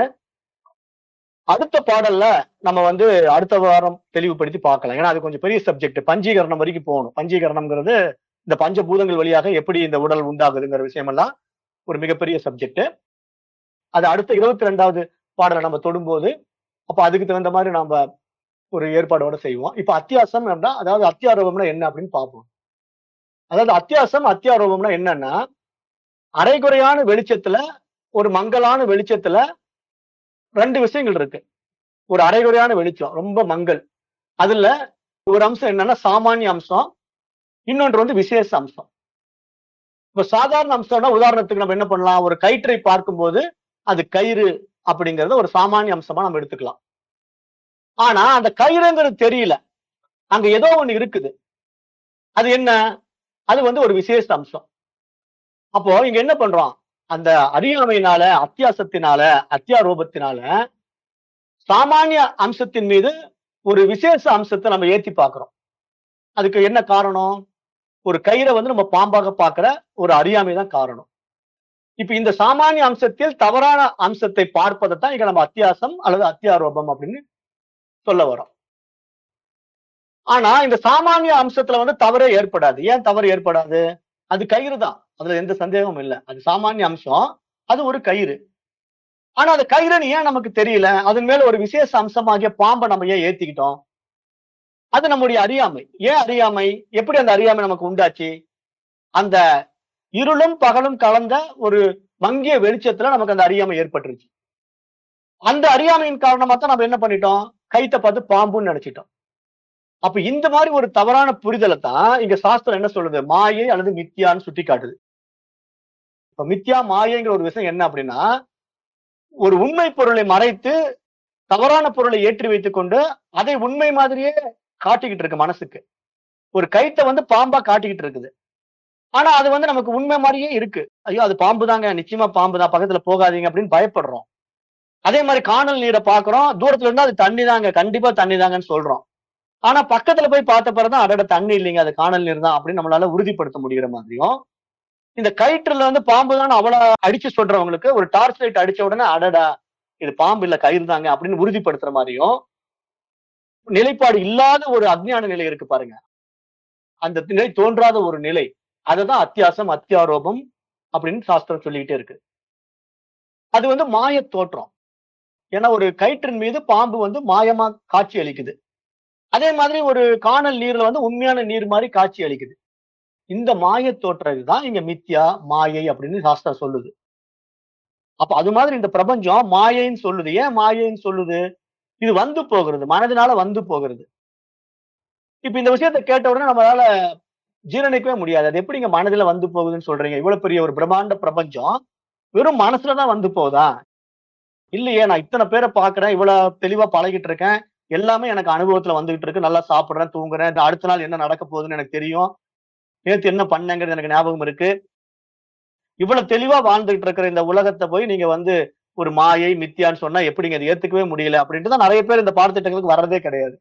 அடுத்த பாடல்ல நம்ம வந்து அடுத்த வாரம் தெளிவுபடுத்தி பார்க்கலாம். ஏன்னா அது கொஞ்சம் பெரிய சப்ஜெக்ட் பஞ்சீகரணம் வரைக்கும் போகணும். பஞ்சீகரணம்ங்கிறது இந்த பஞ்சபூதங்கள் வழியாக எப்படி இந்த உடல் உண்டாகுதுங்கிற விஷயமெல்லாம் ஒரு மிகப்பெரிய சப்ஜெக்ட் அது அடுத்த இருபத்தி ரெண்டாவது பாடலை நம்ம தொடும்போது அப்ப அதுக்கு தகுந்த மாதிரி நம்ம ஒரு ஏற்பாடோட செய்வோம். இப்ப அத்தியாசம் அப்படின்னா அதாவது அத்தியாரோபம்னா என்ன அப்படின்னு பார்ப்போம். அதாவது அத்தியாசம் அத்தியாரோபம்னா என்னன்னா அரைகுறையான வெளிச்சத்துல ஒரு மங்கலான வெளிச்சத்துல ரெண்டு விஷயங்கள் இருக்கு. ஒரு அரைகுறையான வெளிச்சம் ரொம்ப மங்கள். அதுல ஒரு அம்சம் என்னன்னா சாமானிய அம்சம் இன்னொன்று வந்து விசேஷ அம்சம். இப்ப சாதாரண அம்சம்னா உதாரணத்துக்கு நம்ம என்ன பண்ணலாம்? ஒரு கயிற்றை பார்க்கும்போது அது கயிறு அப்படிங்கறத ஒரு சாமானிய அம்சமா நம்ம எடுத்துக்கலாம். ஆனா அந்த கயிறுங்கிறது தெரியல. அங்க ஏதோ ஒண்ணு இருக்குது. அது என்ன? அது வந்து ஒரு விசேஷ அம்சம். அப்போ இங்க என்ன பண்றோம்? அந்த அறியாமையினால அத்தியாசத்தினால அத்தியாரோபத்தினால சாமானிய அம்சத்தின் மீது ஒரு விசேஷ அம்சத்தை நம்ம ஏத்தி பார்க்கிறோம். அதுக்கு என்ன காரணம்? ஒரு கயிறை வந்து நம்ம பாம்பாக பார்க்கிற ஒரு அறியாமை தான் காரணம். இப்ப இந்த சாமானிய அம்சத்தில் தவறான அம்சத்தை பார்ப்பதை தான் இங்க நம்ம அத்தியாசம் அல்லது அத்தியாரோபம் அப்படின்னு சொல்ல வரோம் ஆனா இந்த சாமானிய அம்சத்துல வந்து தவறே ஏற்படாது. ஏன் தவறு ஏற்படாது? அது கயிறு தான். அதுல எந்த சந்தேகமும் இல்லை. அது சாமானிய அம்சம். அது ஒரு கயிறு. ஆனா அது கயிறுன்னு ஏன் நமக்கு தெரியல? அதன் மேல ஒரு விசேஷ அம்சமாகிய பாம்பை நம்ம ஏன் ஏத்திக்கிட்டோம்? அது நம்முடைய அறியாமை. ஏன் அறியாமை? எப்படி அந்த அறியாமை நமக்கு உண்டாச்சு? அந்த இருளும் பகலும் கலந்த ஒரு மங்கிய வெளிச்சத்துல நமக்கு அந்த அறியாமை ஏற்பட்டுருச்சு. அந்த அறியாமையின் காரணமா தான் நம்ம என்ன பண்ணிட்டோம்? கைத்த பார்த்து பாம்புன்னு நினைச்சிட்டோம். அப்ப இந்த மாதிரி ஒரு தவறான புரிதலை தான் இங்க சாஸ்திரம் என்ன சொல்லுது? மாயை அல்லது மித்தியான்னு சுட்டி காட்டுது இப்ப மித்தியா மாயைங்கிற ஒரு விஷயம் என்ன அப்படின்னா ஒரு உண்மை பொருளை மறைத்து தவறான பொருளை ஏற்றி வைத்துக் கொண்டு அதை உண்மை மாதிரியே காட்டிக்கிட்டு இருக்கு மனசுக்கு. ஒரு கைத்தை வந்து பாம்பா காட்டிக்கிட்டு இருக்குது. ஆனா அது வந்து நமக்கு உண்மை மாதிரியே இருக்கு. ஐயோ அது பாம்பு தாங்க நிச்சயமா பாம்பு தான் பக்கத்துல போகாதீங்க அப்படின்னு பயப்படுறோம். அதே மாதிரி காணல் நீரை பாக்குறோம் தூரத்துல இருந்தா அது தண்ணி தாங்க கண்டிப்பா தண்ணி தாங்கன்னு சொல்றோம். ஆனா பக்கத்துல போய் பார்த்த பிறகுதான் அடட தண்ணி இல்லைங்க அது காணல் நீர் தான் அப்படின்னு நம்மளால உறுதிப்படுத்த முடிகிற மாதிரியும் இந்த கயிற்றுல வந்து பாம்பு தான் அவ்வளவு அடிச்சு சொல்றவங்களுக்கு ஒரு டார்ச் லைட் அடிச்ச உடனே அடடா இது பாம்பு இல்ல கயிறு தாங்க அப்படின்னு உறுதிப்படுத்துற மாதிரியும் நிலைப்பாடு இல்லாத ஒரு அஜ்ஞான நிலை இருக்கு பாருங்க. அந்த நிலை தோன்றாத ஒரு நிலை. அதுதான் அத்தியாசம் அத்தியாரோபம் அப்படின்னு சாஸ்திரம் சொல்லிக்கிட்டே இருக்கு. அது வந்து மாய தோற்றம். ஏன்னா ஒரு கயிற்றின் மீது பாம்பு வந்து மாயமா காட்சி அளிக்குது. அதே மாதிரி ஒரு காணல் நீர்ல வந்து உண்மையான நீர் மாதிரி காட்சி அளிக்குது. இந்த மாய தோற்றது தான் இங்க மித்யா மாயை அப்படின்னு சாஸ்திரம் சொல்லுது. அப்ப அது மாதிரி இந்த பிரபஞ்சம் மாயைன்னு சொல்லுது. ஏன் மாயைன்னு சொல்லுது? இது வந்து போகிறது மனதினால வந்து போகிறது. இப்ப இந்த விஷயத்தை கேட்ட உடனே நம்மளால ஜீரணிக்கவே முடியாது. அது எப்படி இங்க மனதில வந்து போகுதுன்னு சொல்றீங்க? இவ்வளவு பெரிய ஒரு பிரம்மாண்ட பிரபஞ்சம் வெறும் மனசுலதான் வந்து போகுதா? இல்லையே நான் இத்தனை பேரை பாக்குறேன் இவ்வளவு தெளிவா பழகிட்டு இருக்கேன். எல்லாமே எனக்கு அனுபவத்துல வந்துகிட்டு இருக்கு. நல்லா சாப்பிடுறேன் தூங்குறேன். இந்த அடுத்த நாள் என்ன நடக்க போகுதுன்னு எனக்கு தெரியும். நேத்து என்ன பண்ணேங்கிறது எனக்கு ஞாபகம் இருக்கு. இவ்வளவு தெளிவா வாழ்ந்துகிட்டு இருக்கிற இந்த உலகத்தை போய் நீங்க வந்து ஒரு மாயை மித்தியான்னு சொன்னா எப்படிங்க அதை ஏத்துக்கவே முடியல அப்படின்ட்டு தான் நிறைய பேர் இந்த பாடத்திட்டங்களுக்கு வர்றதே கிடையாது.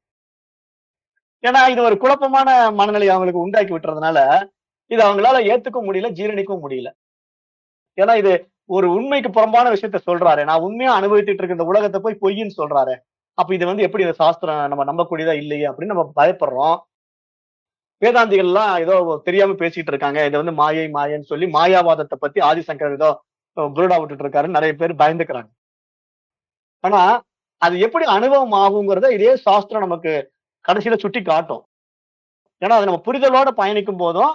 ஏன்னா இது ஒரு குழப்பமான மனநிலை அவங்களுக்கு உண்டாக்கி விட்டுறதுனால இது அவங்களால ஏத்துக்கவும் முடியல ஜீரணிக்கவும் முடியல. ஏன்னா இது ஒரு உண்மைக்கு புறம்பான விஷயத்த சொல்றாரு. நான் உண்மையா அனுபவித்துட்டு இருக்க இந்த உலகத்தை போய் பொய்ன்னு சொல்றாரு. அப்ப இது வந்து எப்படி இந்த சாஸ்திரம் நம்ம நம்பக்கூடியதா இல்லையே அப்படின்னு நம்ம பயப்படுறோம். வேதாந்திகள் எல்லாம் ஏதோ தெரியாம பேசிட்டு இருக்காங்க. இதை வந்து மாயை மாயன்னு சொல்லி மாயாவாதத்தை பத்தி ஆதிசங்கர் ஏதோ புருடா விட்டுட்டு இருக்காருன்னு நிறைய பேர் பயந்துக்கிறாங்க. ஆனா அது எப்படி அனுபவம் ஆகுங்கிறத இதே சாஸ்திரம் நமக்கு கடைசியில சுட்டி காட்டும். ஏன்னா அது நம்ம புரிதலோட பயணிக்கும் போதும்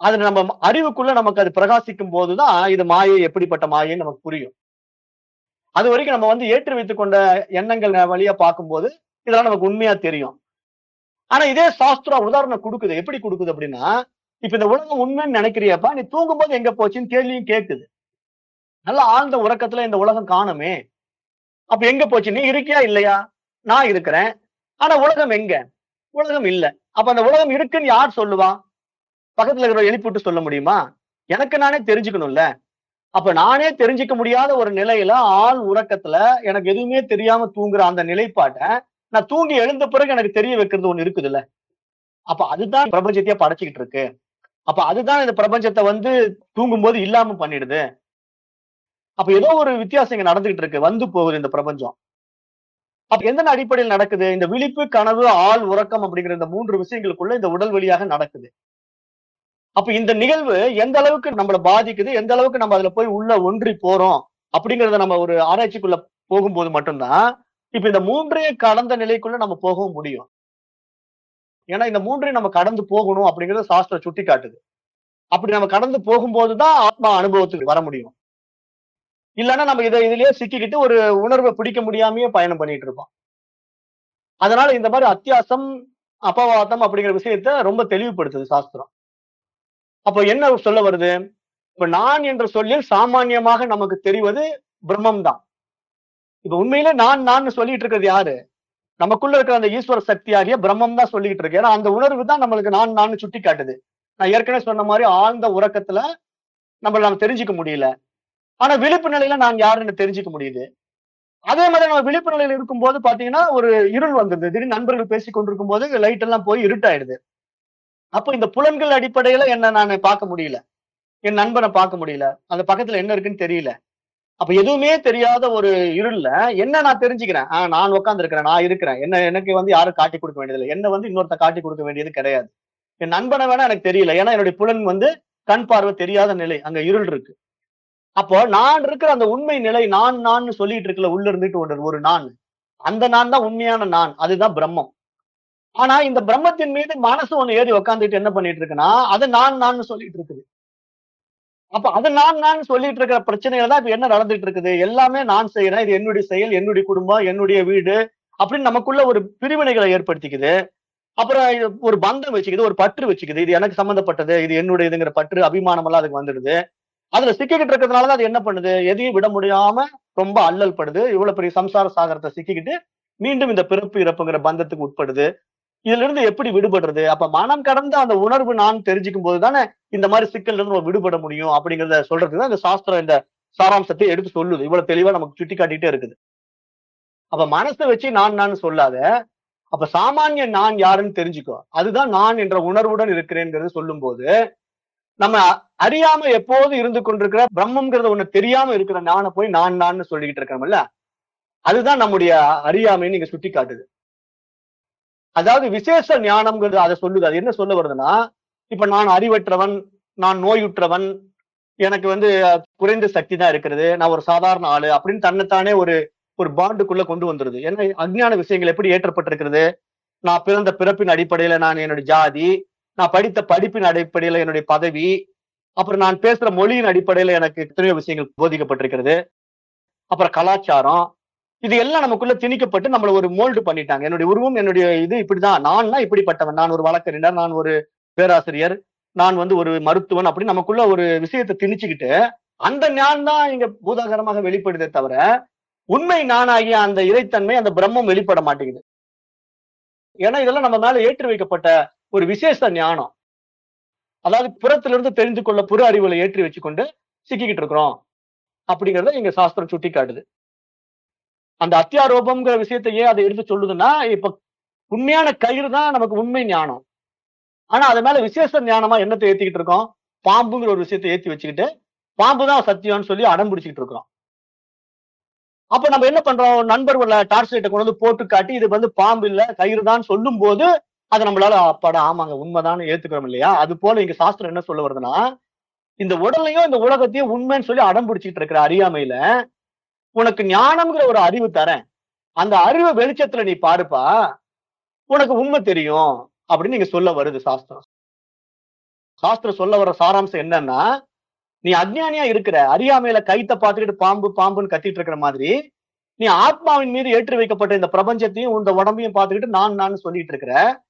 அது நம்ம அறிவுக்குள்ள நமக்கு அது பிரகாசிக்கும் போதுதான் இது மாயை எப்படிப்பட்ட மாயைன்னு நமக்கு புரியும். அது வரைக்கும் நம்ம வந்து ஏற்றி வைத்துக் கொண்ட எண்ணங்கள் வழியா பார்க்கும்போது இதெல்லாம் நமக்கு உண்மையா தெரியும். ஆனா இதே சாஸ்திரம் உதாரணம் கொடுக்குது. எப்படி கொடுக்குது அப்படின்னா இப்ப இந்த உலகம் உண்மைன்னு நினைக்கிறியப்பா நீ தூங்கும்போது எங்க போச்சுன்னு கேள்வியும் கேட்குது நல்ல ஆழ்ந்த உறக்கத்துல இந்த உலகம் காணுமே. அப்ப எங்க போச்சு? நீ இருக்கியா இல்லையா? நான் இருக்கிறேன். ஆனா உலகம் எங்க? உலகம் இல்ல. அப்ப அந்த உலகம் இருக்குன்னு யார் சொல்லுவா? பக்கத்துல இருக்கிற எழுப்பிட்டு சொல்ல முடியுமா? எனக்கு நானே தெரிஞ்சுக்கணும்ல. அப்ப நானே தெரிஞ்சுக்க முடியாத ஒரு நிலையில ஆள் உறக்கத்துல எனக்கு எதுவுமே தெரியாம தூங்குற அந்த நிலைப்பாட்டை நான் தூங்கி எழுந்த பிறகு எனக்கு தெரிய வைக்கிறது ஒண்ணு இருக்குதுல்ல. அப்ப அதுதான் பிரபஞ்சத்தையே படைச்சுக்கிட்டு இருக்கு. அப்ப அதுதான் இந்த பிரபஞ்சத்தை வந்து தூங்கும் போது இல்லாம பண்ணிடுது. அப்ப ஏதோ ஒரு வித்தியாசம் இங்க நடந்துகிட்டு இருக்கு. வந்து போகுது இந்த பிரபஞ்சம். அப்ப எந்த அடிப்படையில் நடக்குது? இந்த விழிப்பு கனவு ஆள் உறக்கம் அப்படிங்கிற இந்த மூன்று விஷயங்களுக்குள்ள இந்த உடல் வழியாக நடக்குது. அப்ப இந்த நிகழ்வு எந்த அளவுக்கு நம்மளை பாதிக்குது எந்த அளவுக்கு நம்ம அதுல போய் உள்ள ஒன்றி போறோம் அப்படிங்கறத நம்ம ஒரு ஆராய்ச்சிக்குள்ள போகும்போது மட்டும்தான் இப்ப இந்த மூன்றையும் கடந்த நிலைக்குள்ள நம்ம போகவும் முடியும். ஏன்னா இந்த மூன்றையும் நம்ம கடந்து போகணும் அப்படிங்கறத சாஸ்திரம் சுட்டி காட்டுது அப்படி நம்ம கடந்து போகும்போதுதான் ஆத்மா அனுபவத்துக்கு வர முடியும். இல்லைன்னா நம்ம இதை இதுலயே சிக்கிக்கிட்டு ஒரு உணர்வை பிடிக்க முடியாமயே பயணம் பண்ணிட்டு இருப்போம். அதனால இந்த மாதிரி அத்தியாசம் அபவாதம் அப்படிங்கிற விஷயத்த ரொம்ப தெளிவுபடுத்துது சாஸ்திரம். அப்போ என்ன சொல்ல வருது? இப்ப நான் என்ற சொல்லில் சாமானியமாக நமக்கு தெரிவது பிரம்மம் தான் இப்ப உண்மையில நான் நான் சொல்லிட்டு இருக்கிறது யாரு? நமக்குள்ள இருக்கிற அந்த ஈஸ்வர சக்தியாகிய பிரம்மம் தான் சொல்லிக்கிட்டு இருக்கு. ஏன்னா அந்த உணர்வு தான் நம்மளுக்கு நான் நான் சுட்டி காட்டுது. நான் ஏற்கனவே சொன்ன மாதிரி ஆழ்ந்த உறக்கத்துல நம்மள நம்ம தெரிஞ்சுக்க முடியல. ஆனா விழிப்பு நிலையில நான் யாருன்னு தெரிஞ்சுக்க முடியுது. அதே மாதிரி நம்ம விழிப்பு நிலையில இருக்கும்போது பாத்தீங்கன்னா ஒரு இருள் வந்தது திடீர்னு நண்பர்கள் பேசி கொண்டிருக்கும் போது லைட் எல்லாம் போய் இருட்டாயிடுது. அப்போ இந்த புலன்கள் அடிப்படையில என்ன நான் பார்க்க முடியல. என் நண்பனை பார்க்க முடியல. அந்த பக்கத்துல என்ன இருக்குன்னு தெரியல. அப்ப எதுவுமே தெரியாத ஒரு இருள்ல என்ன நான் தெரிஞ்சுக்கிறேன்? ஆஹ் நான் உட்கார்ந்து இருக்கிறேன் நான் இருக்கிறேன். என்ன எனக்கு வந்து யாரும் காட்டி கொடுக்க வேண்டியதில்லை. என்ன வந்து இன்னொருத்த காட்டி கொடுக்க வேண்டியது கிடையாது. என் நண்பனை வேணா எனக்கு தெரியல. ஏன்னா என்னுடைய புலன் வந்து கண் பார்வை தெரியாத நிலை. அங்க இருள் இருக்கு. அப்போ நான் இருக்கிற அந்த உண்மை நிலை நான் நான் சொல்லிட்டு இருக்கல உள்ள இருந்துட்டு ஒன்று ஒரு நான். அந்த நான் தான் உண்மையான நான். அதுதான் பிரம்மம். ஆனா இந்த பிரம்மத்தின் மீது மனசு ஒண்ணு ஏறி உக்காந்துட்டு என்ன பண்ணிட்டு இருக்குன்னா அது நான் நான் சொல்லிட்டு இருக்குது. அப்ப அது நான் நான் சொல்லிட்டு இருக்கிற பிரச்சனைகள் தான் இப்ப என்ன நடந்துட்டு இருக்குது? எல்லாமே நான் செய்யறேன் இது என்னுடைய செயல் என்னுடைய குடும்பம் என்னுடைய வீடு அப்படின்னு நமக்குள்ள ஒரு பிரிவினைகளை ஏற்படுத்திக்குது. அப்புறம் ஒரு பந்தம் வச்சுக்குது ஒரு பற்று வச்சுக்குது. இது எனக்கு சம்மந்தப்பட்டது இது என்னுடைய இதுங்கிற பற்று அபிமானம் எல்லாம் அதுக்கு வந்துடுது. அதுல சிக்கிக்கிட்டு இருக்கிறதுனாலதான் அது என்ன பண்ணுது? எதையும் விட முடியாம ரொம்ப அல்லல் படுது இவ்வளவு பெரிய சம்சார சாகரத்தை சிக்கிக்கிட்டு மீண்டும் இந்த பிறப்பு இறப்புங்கிற பந்தத்துக்கு உட்படுது. இதுல இருந்து எப்படி விடுபடுறது? அப்ப மனம் கடந்த அந்த உணர்வு நான் தெரிஞ்சுக்கும் போது தானே இந்த மாதிரி சிக்கல்ல இருந்து நம்ம விடுபட முடியும் அப்படிங்கறத சொல்றதுக்கு தான் இந்த சாஸ்திரம் இந்த சாராம்சத்தை எடுத்து சொல்லுது. இவ்வளவு தெளிவா நமக்கு சுட்டி காட்டிட்டே இருக்குது. அப்ப மனசை வச்சு நான் நான் சொல்லாத அப்ப சாமானிய நான் யாருன்னு தெரிஞ்சுக்கோ. அதுதான் நான் என்ற உணர்வுடன் இருக்கிறேங்கிறது சொல்லும் போது நம்ம அறியாம எப்போது இருந்து கொண்டிருக்கிற பிரம்மங்கிறத ஒண்ணு தெரியாம இருக்கிற நானை போய் நான் நான் சொல்லிக்கிட்டு இருக்கோம்ல அதுதான் நம்முடைய அறியாமைன்னு நீங்க சுட்டி காட்டுது அதாவது விசேஷ ஞானம்ங்கிறது அதை சொல்லுது. அது என்ன சொல்ல வருதுன்னா இப்ப நான் அறிவற்றவன் நான் நோயுற்றவன் எனக்கு வந்து குறைந்த சக்தி தான் இருக்கிறது நான் ஒரு சாதாரண ஆளு அப்படின்னு தன்னைத்தானே ஒரு ஒரு பாண்டுக்குள்ள கொண்டு வந்துருது. ஏன்னா அஞ்ஞான விஷயங்கள் எப்படி ஏற்றப்பட்டிருக்கிறது? நான் பிறந்த பிறப்பின் அடிப்படையில நான் என்னுடைய ஜாதி நான் படித்த படிப்பின் அடிப்படையில என்னுடைய பதவி அப்புறம் நான் பேசுற மொழியின் அடிப்படையில எனக்கு எத்தனையோ விஷயங்கள் போதிக்கப்பட்டிருக்கிறது. அப்புறம் கலாச்சாரம் இது எல்லாம் நமக்குள்ள திணிக்கப்பட்டு நம்மள ஒரு மோல்டு பண்ணிட்டாங்க. என்னுடைய உருவம் என்னுடைய இது இப்படிதான். நான்னா இப்படிப்பட்டவன். நான் ஒரு வழக்கறிஞர் நான் ஒரு பேராசிரியர் நான் வந்து ஒரு மருத்துவன் அப்படின்னு நமக்குள்ள ஒரு விஷயத்தை திணிச்சுக்கிட்டு அந்த ஞான் தான் இங்க பூதாகரமாக வெளிப்படுதே தவிர உண்மை நானாகிய அந்த இறைத்தன்மை அந்த பிரம்மம் வெளிப்பட மாட்டேங்குது. ஏன்னா இதெல்லாம் நம்ம மேல ஏற்றி வைக்கப்பட்ட ஒரு விசேஷ ஞானம். அதாவது புறத்திலிருந்து தெரிந்து கொள்ள புற அறிவுகளை ஏற்றி வச்சுக்கொண்டு சிக்கிக்கிட்டு இருக்கிறோம். அப்படிங்கிறத இங்க சாஸ்திரம் சுட்டி காட்டுது அந்த அத்தியாரோபம்ங்கிற விஷயத்தையே அதை எடுத்து சொல்லுதுன்னா இப்ப உண்மையான கயிறு தான் நமக்கு உண்மை ஞானம். ஆனா அது மேல விசேஷ ஞானமா என்னத்தை ஏத்திக்கிட்டு இருக்கோம்? பாம்புங்கிற ஒரு விஷயத்தை ஏத்தி வச்சுக்கிட்டு பாம்பு தான் சத்தியம்னு சொல்லி அடம் பிடிச்சிக்கிட்டு இருக்கிறோம். அப்ப நம்ம என்ன பண்றோம்? நண்பர்களை டார்ச் லைட்டை கொண்டு வந்து போட்டு காட்டி இது வந்து பாம்பு இல்ல கயிறு தான் சொல்லும் போது அதை நம்மளால அப்பாடா ஆமாங்க உண்மைதான் ஏத்துக்கிறோம் இல்லையா? அது போல இங்க சாஸ்திரம் என்ன சொல்ல வருதுன்னா இந்த உடலையும் இந்த உலகத்தையும் உண்மைன்னு சொல்லி அடம் பிடிச்சிட்டு இருக்கிற அறியாமையில உனக்கு ஞானம்ங்கிற ஒரு அறிவு தரேன். அந்த அறிவு வெளிச்சத்துல நீ பாருப்பா. உனக்கு உண்மை தெரியும் அப்படின்னு நீங்க சொல்ல வருது சாஸ்திரம். சாஸ்திரம் சொல்ல வர சாராம்சம் என்னன்னா நீ அஜ்ஞானியா இருக்கிற அறியாமையில கைத்த பார்த்துக்கிட்டு பாம்பு பாம்புன்னு கத்திட்டு இருக்கிற மாதிரி நீ ஆத்மாவின் மீது ஏற்றி வைக்கப்பட்ட இந்த பிரபஞ்சத்தையும் இந்த உடம்பையும் பார்த்துக்கிட்டு நான் நான் சொல்லிட்டு இருக்கிற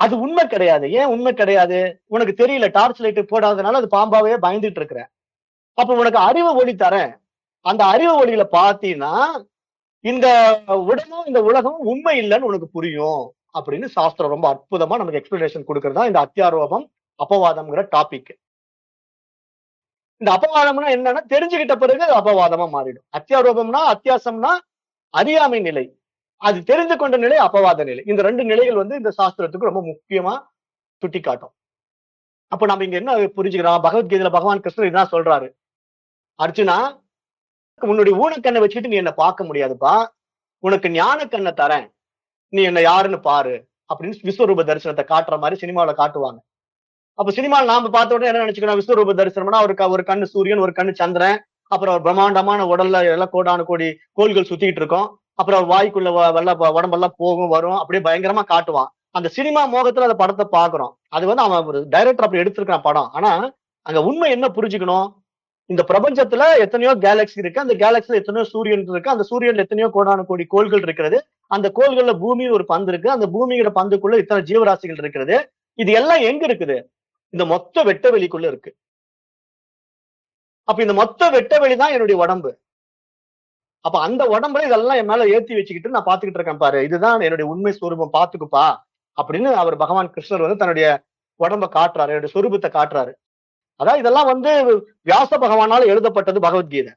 அது உண்மை கிடையாது. ஏன் உண்மை கிடையாது? உனக்கு தெரியல டார்ச் லைட்டு போடாதனால அது பாம்பாவே பயந்துட்டு இருக்கிற. அப்ப உனக்கு அறிவு ஒளி தரேன். அந்த அறிவு ஒளியில பார்த்தீங்கன்னா இந்த உடலும் இந்த உலகமும் உண்மை இல்லைன்னு உனக்கு புரியும் அப்படின்னு சாஸ்திரம் ரொம்ப அற்புதமா நமக்கு எக்ஸ்பிளனேஷன் கொடுக்கறதா இந்த அத்தியாரோபம் அப்பவாதம்ங்கிற டாபிக் இந்த அபவாதம்னா என்னன்னா தெரிஞ்சுக்கிட்ட பிறகு அது அபவாதமா மாறிடும். அத்தியாரோபம்னா அத்தியாசம்னா அறியாமை நிலை. அது தெரிந்து கொண்ட நிலை அபவாத நிலை. இந்த ரெண்டு நிலைகள் வந்து இந்த சாஸ்திரத்துக்கு ரொம்ப முக்கியமா சுட்டி காட்டும் அப்ப நம்ம இங்க என்ன புரிஞ்சுக்கிறோம்? பகவத்கீதையில பகவான் கிருஷ்ணர் இதான் சொல்றாரு. அர்ஜுனா உன்னுடைய ஊனக்கண்ணை வச்சுட்டு நீ என்ன பார்க்க முடியாதுப்பா. உனக்கு ஞான கண்ணை தரேன். நீ என்ன யாருன்னு பாரு. அப்படின்னு விஸ்வரூப தரிசனத்தை காட்டுற மாதிரி சினிமாவில காட்டுவாங்க. அப்ப சினிமாவில் நாம பார்த்த உடனே என்ன நினைச்சுக்கணும்? விஸ்வரூப தரிசனம்னா ஒரு ஒரு கண்ணு சூரியன் ஒரு கண்ணு சந்திரன் அப்புறம் ஒரு பிரம்மாண்டமான உடல்ல எல்லாம் கோடான கோடி கோள்கள் சுத்திட்டு இருக்கும். அப்புறம் வாய்க்குள்ள வெள்ள உடம்பெல்லாம் போகும் வரும் அப்படியே பயங்கரமா காட்டுவான். அந்த சினிமா மோகத்துல அந்த படத்தை பாக்குறோம் அது வந்து அவன் ஒரு டைரக்டர் அப்படி எடுத்திருக்கான் படம். ஆனா அங்க உண்மை என்ன புரிஞ்சுக்கணும்? இந்த பிரபஞ்சத்துல எத்தனையோ கேலக்ஸி இருக்கு. அந்த கேலக்சில எத்தனையோ சூரியன் இருக்கு. அந்த சூரியன்ல எத்தனையோ கோடான கோடி கோள்கள் இருக்கிறது. அந்த கோள்கள்ல பூமி ஒரு பந்து இருக்கு. அந்த பூமியோட பந்துக்குள்ள இத்தனை ஜீவராசிகள் இருக்கிறது இது எல்லாம் எங்க இருக்குது? இந்த மொத்த வெட்ட வெளிக்குள்ள இருக்கு. அப்ப இந்த மொத்த வெட்ட வெளி தான் என்னுடைய உடம்பு. அப்ப அந்த உடம்புல இதெல்லாம் என் மேல ஏத்தி வச்சுக்கிட்டு நான் பாத்துக்கிட்டு இருக்கேன் பாரு. இதுதான் என்னுடைய உண்மை ஸ்வரூபம் பாத்துக்குப்பா அப்படின்னு அவர் பகவான் கிருஷ்ணர் வந்து தன்னுடைய உடம்ப காட்டுறாரு. என்னுடைய சொரூபத்தை காட்டுறாரு. அதான் இதெல்லாம் வந்து வியாச பகவானால எழுதப்பட்டது பகவத்கீதை.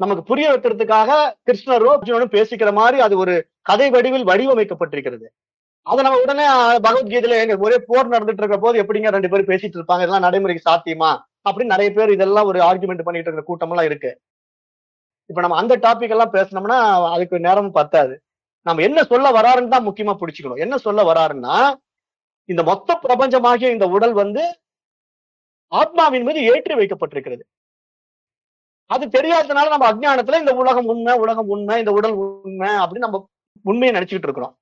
நமக்கு புரிய வைக்கிறதுக்காக கிருஷ்ணரோ அர்ஜுனனும் பேசிக்கிற மாதிரி அது ஒரு கதை வடிவில் வடிவமைக்கப்பட்டிருக்கிறது. அதை நம்ம உடனே பகவத்கீதையில எங்க ஒரே போர் நடந்துட்டு இருக்க போது எப்படிங்க ரெண்டு பேரும் பேசிட்டு இருப்பாங்க? இதெல்லாம் நடைமுறைக்கு சாத்தியமா? அப்படின்னு நிறைய பேர் இதெல்லாம் ஒரு ஆர்குமெண்ட் பண்ணிட்டு இருக்கிற கூட்டம் எல்லாம் இருக்கு. இப்ப நம்ம அந்த டாபிக் எல்லாம் பேசினோம்னா அதுக்கு நேரமும் பத்தாது. நம்ம என்ன சொல்ல வராருன்னு தான் முக்கியமா பிடிச்சிக்கணும். என்ன சொல்ல வராருன்னா இந்த மொத்த பிரபஞ்சமாகிய இந்த உடல் வந்து ஆத்மாவின் மீது ஏற்றி வைக்கப்பட்டிருக்கிறது. அது தெரியாததுனால நம்ம அஜ்ஞானத்துல இந்த உலகம் உண்மை உலகம் உண்மை இந்த உடல் உண்மை அப்படின்னு நம்ம உண்மையை நினைச்சுக்கிட்டு இருக்கிறோம்.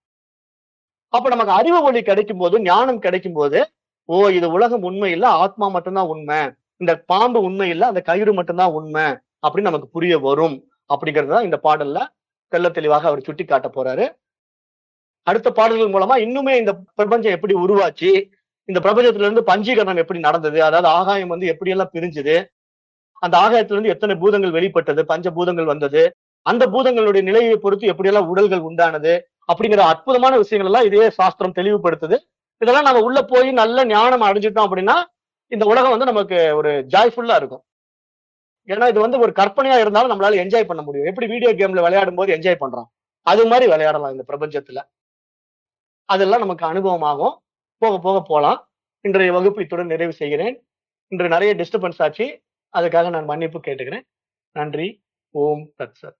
அப்ப நமக்கு அறிவு ஒளி கிடைக்கும் போது ஞானம் கிடைக்கும் போது ஓ இது உலகம் உண்மை இல்ல ஆத்மா மட்டும்தான் உண்மை. இந்த பாம்பு உண்மை இல்ல அந்த கயிறு மட்டும்தான் உண்மை அப்படின்னு நமக்கு புரிய வரும் அப்படிங்கிறது தான் இந்த பாடல்ல தெல்ல தெளிவாக அவர் சுட்டி காட்ட போறாரு. அடுத்த பாடல்கள் மூலமா இன்னுமே இந்த பிரபஞ்சம் எப்படி உருவாச்சு இந்த பிரபஞ்சத்துல இருந்து பஞ்சீகரணம் எப்படி நடந்தது? அதாவது ஆகாயம் வந்து எப்படி எல்லாம் பிரிஞ்சுது? அந்த ஆகாயத்துல இருந்து எத்தனை பூதங்கள் வெளிப்பட்டது? பஞ்ச பூதங்கள் வந்தது. அந்த பூதங்களுடைய நிலையை பொறுத்து எப்படியெல்லாம் உடல்கள் உண்டானது? அப்படிங்கிற அற்புதமான விஷயங்கள் எல்லாம் இதே சாஸ்திரம் தெளிவுபடுத்துது. இதெல்லாம் நம்ம உள்ள போய் நல்ல ஞானம் அடைஞ்சிட்டோம் அப்படின்னா இந்த உலகம் வந்து நமக்கு ஒரு ஜாய்ஃபுல்லா இருக்கும். ஏன்னா இது வந்து ஒரு கற்பனையா இருந்தாலும் நம்மளால என்ஜாய் பண்ண முடியும். எப்படி வீடியோ கேம்ல விளையாடும் போது என்ஜாய் பண்றோம்? அது மாதிரி விளையாடலாம் இந்த பிரபஞ்சத்துல. அதெல்லாம் நமக்கு அனுபவமாகும். போக போக போகலாம் இன்றைய வகுப்பு இத்துடன் நிறைவு செய்கிறேன். இன்று நிறைய டிஸ்டர்பன்ஸ் ஆச்சு. அதுக்காக நான் மன்னிப்பு கேட்டுக்கிறேன். நன்றி. ஓம் தத் சத்.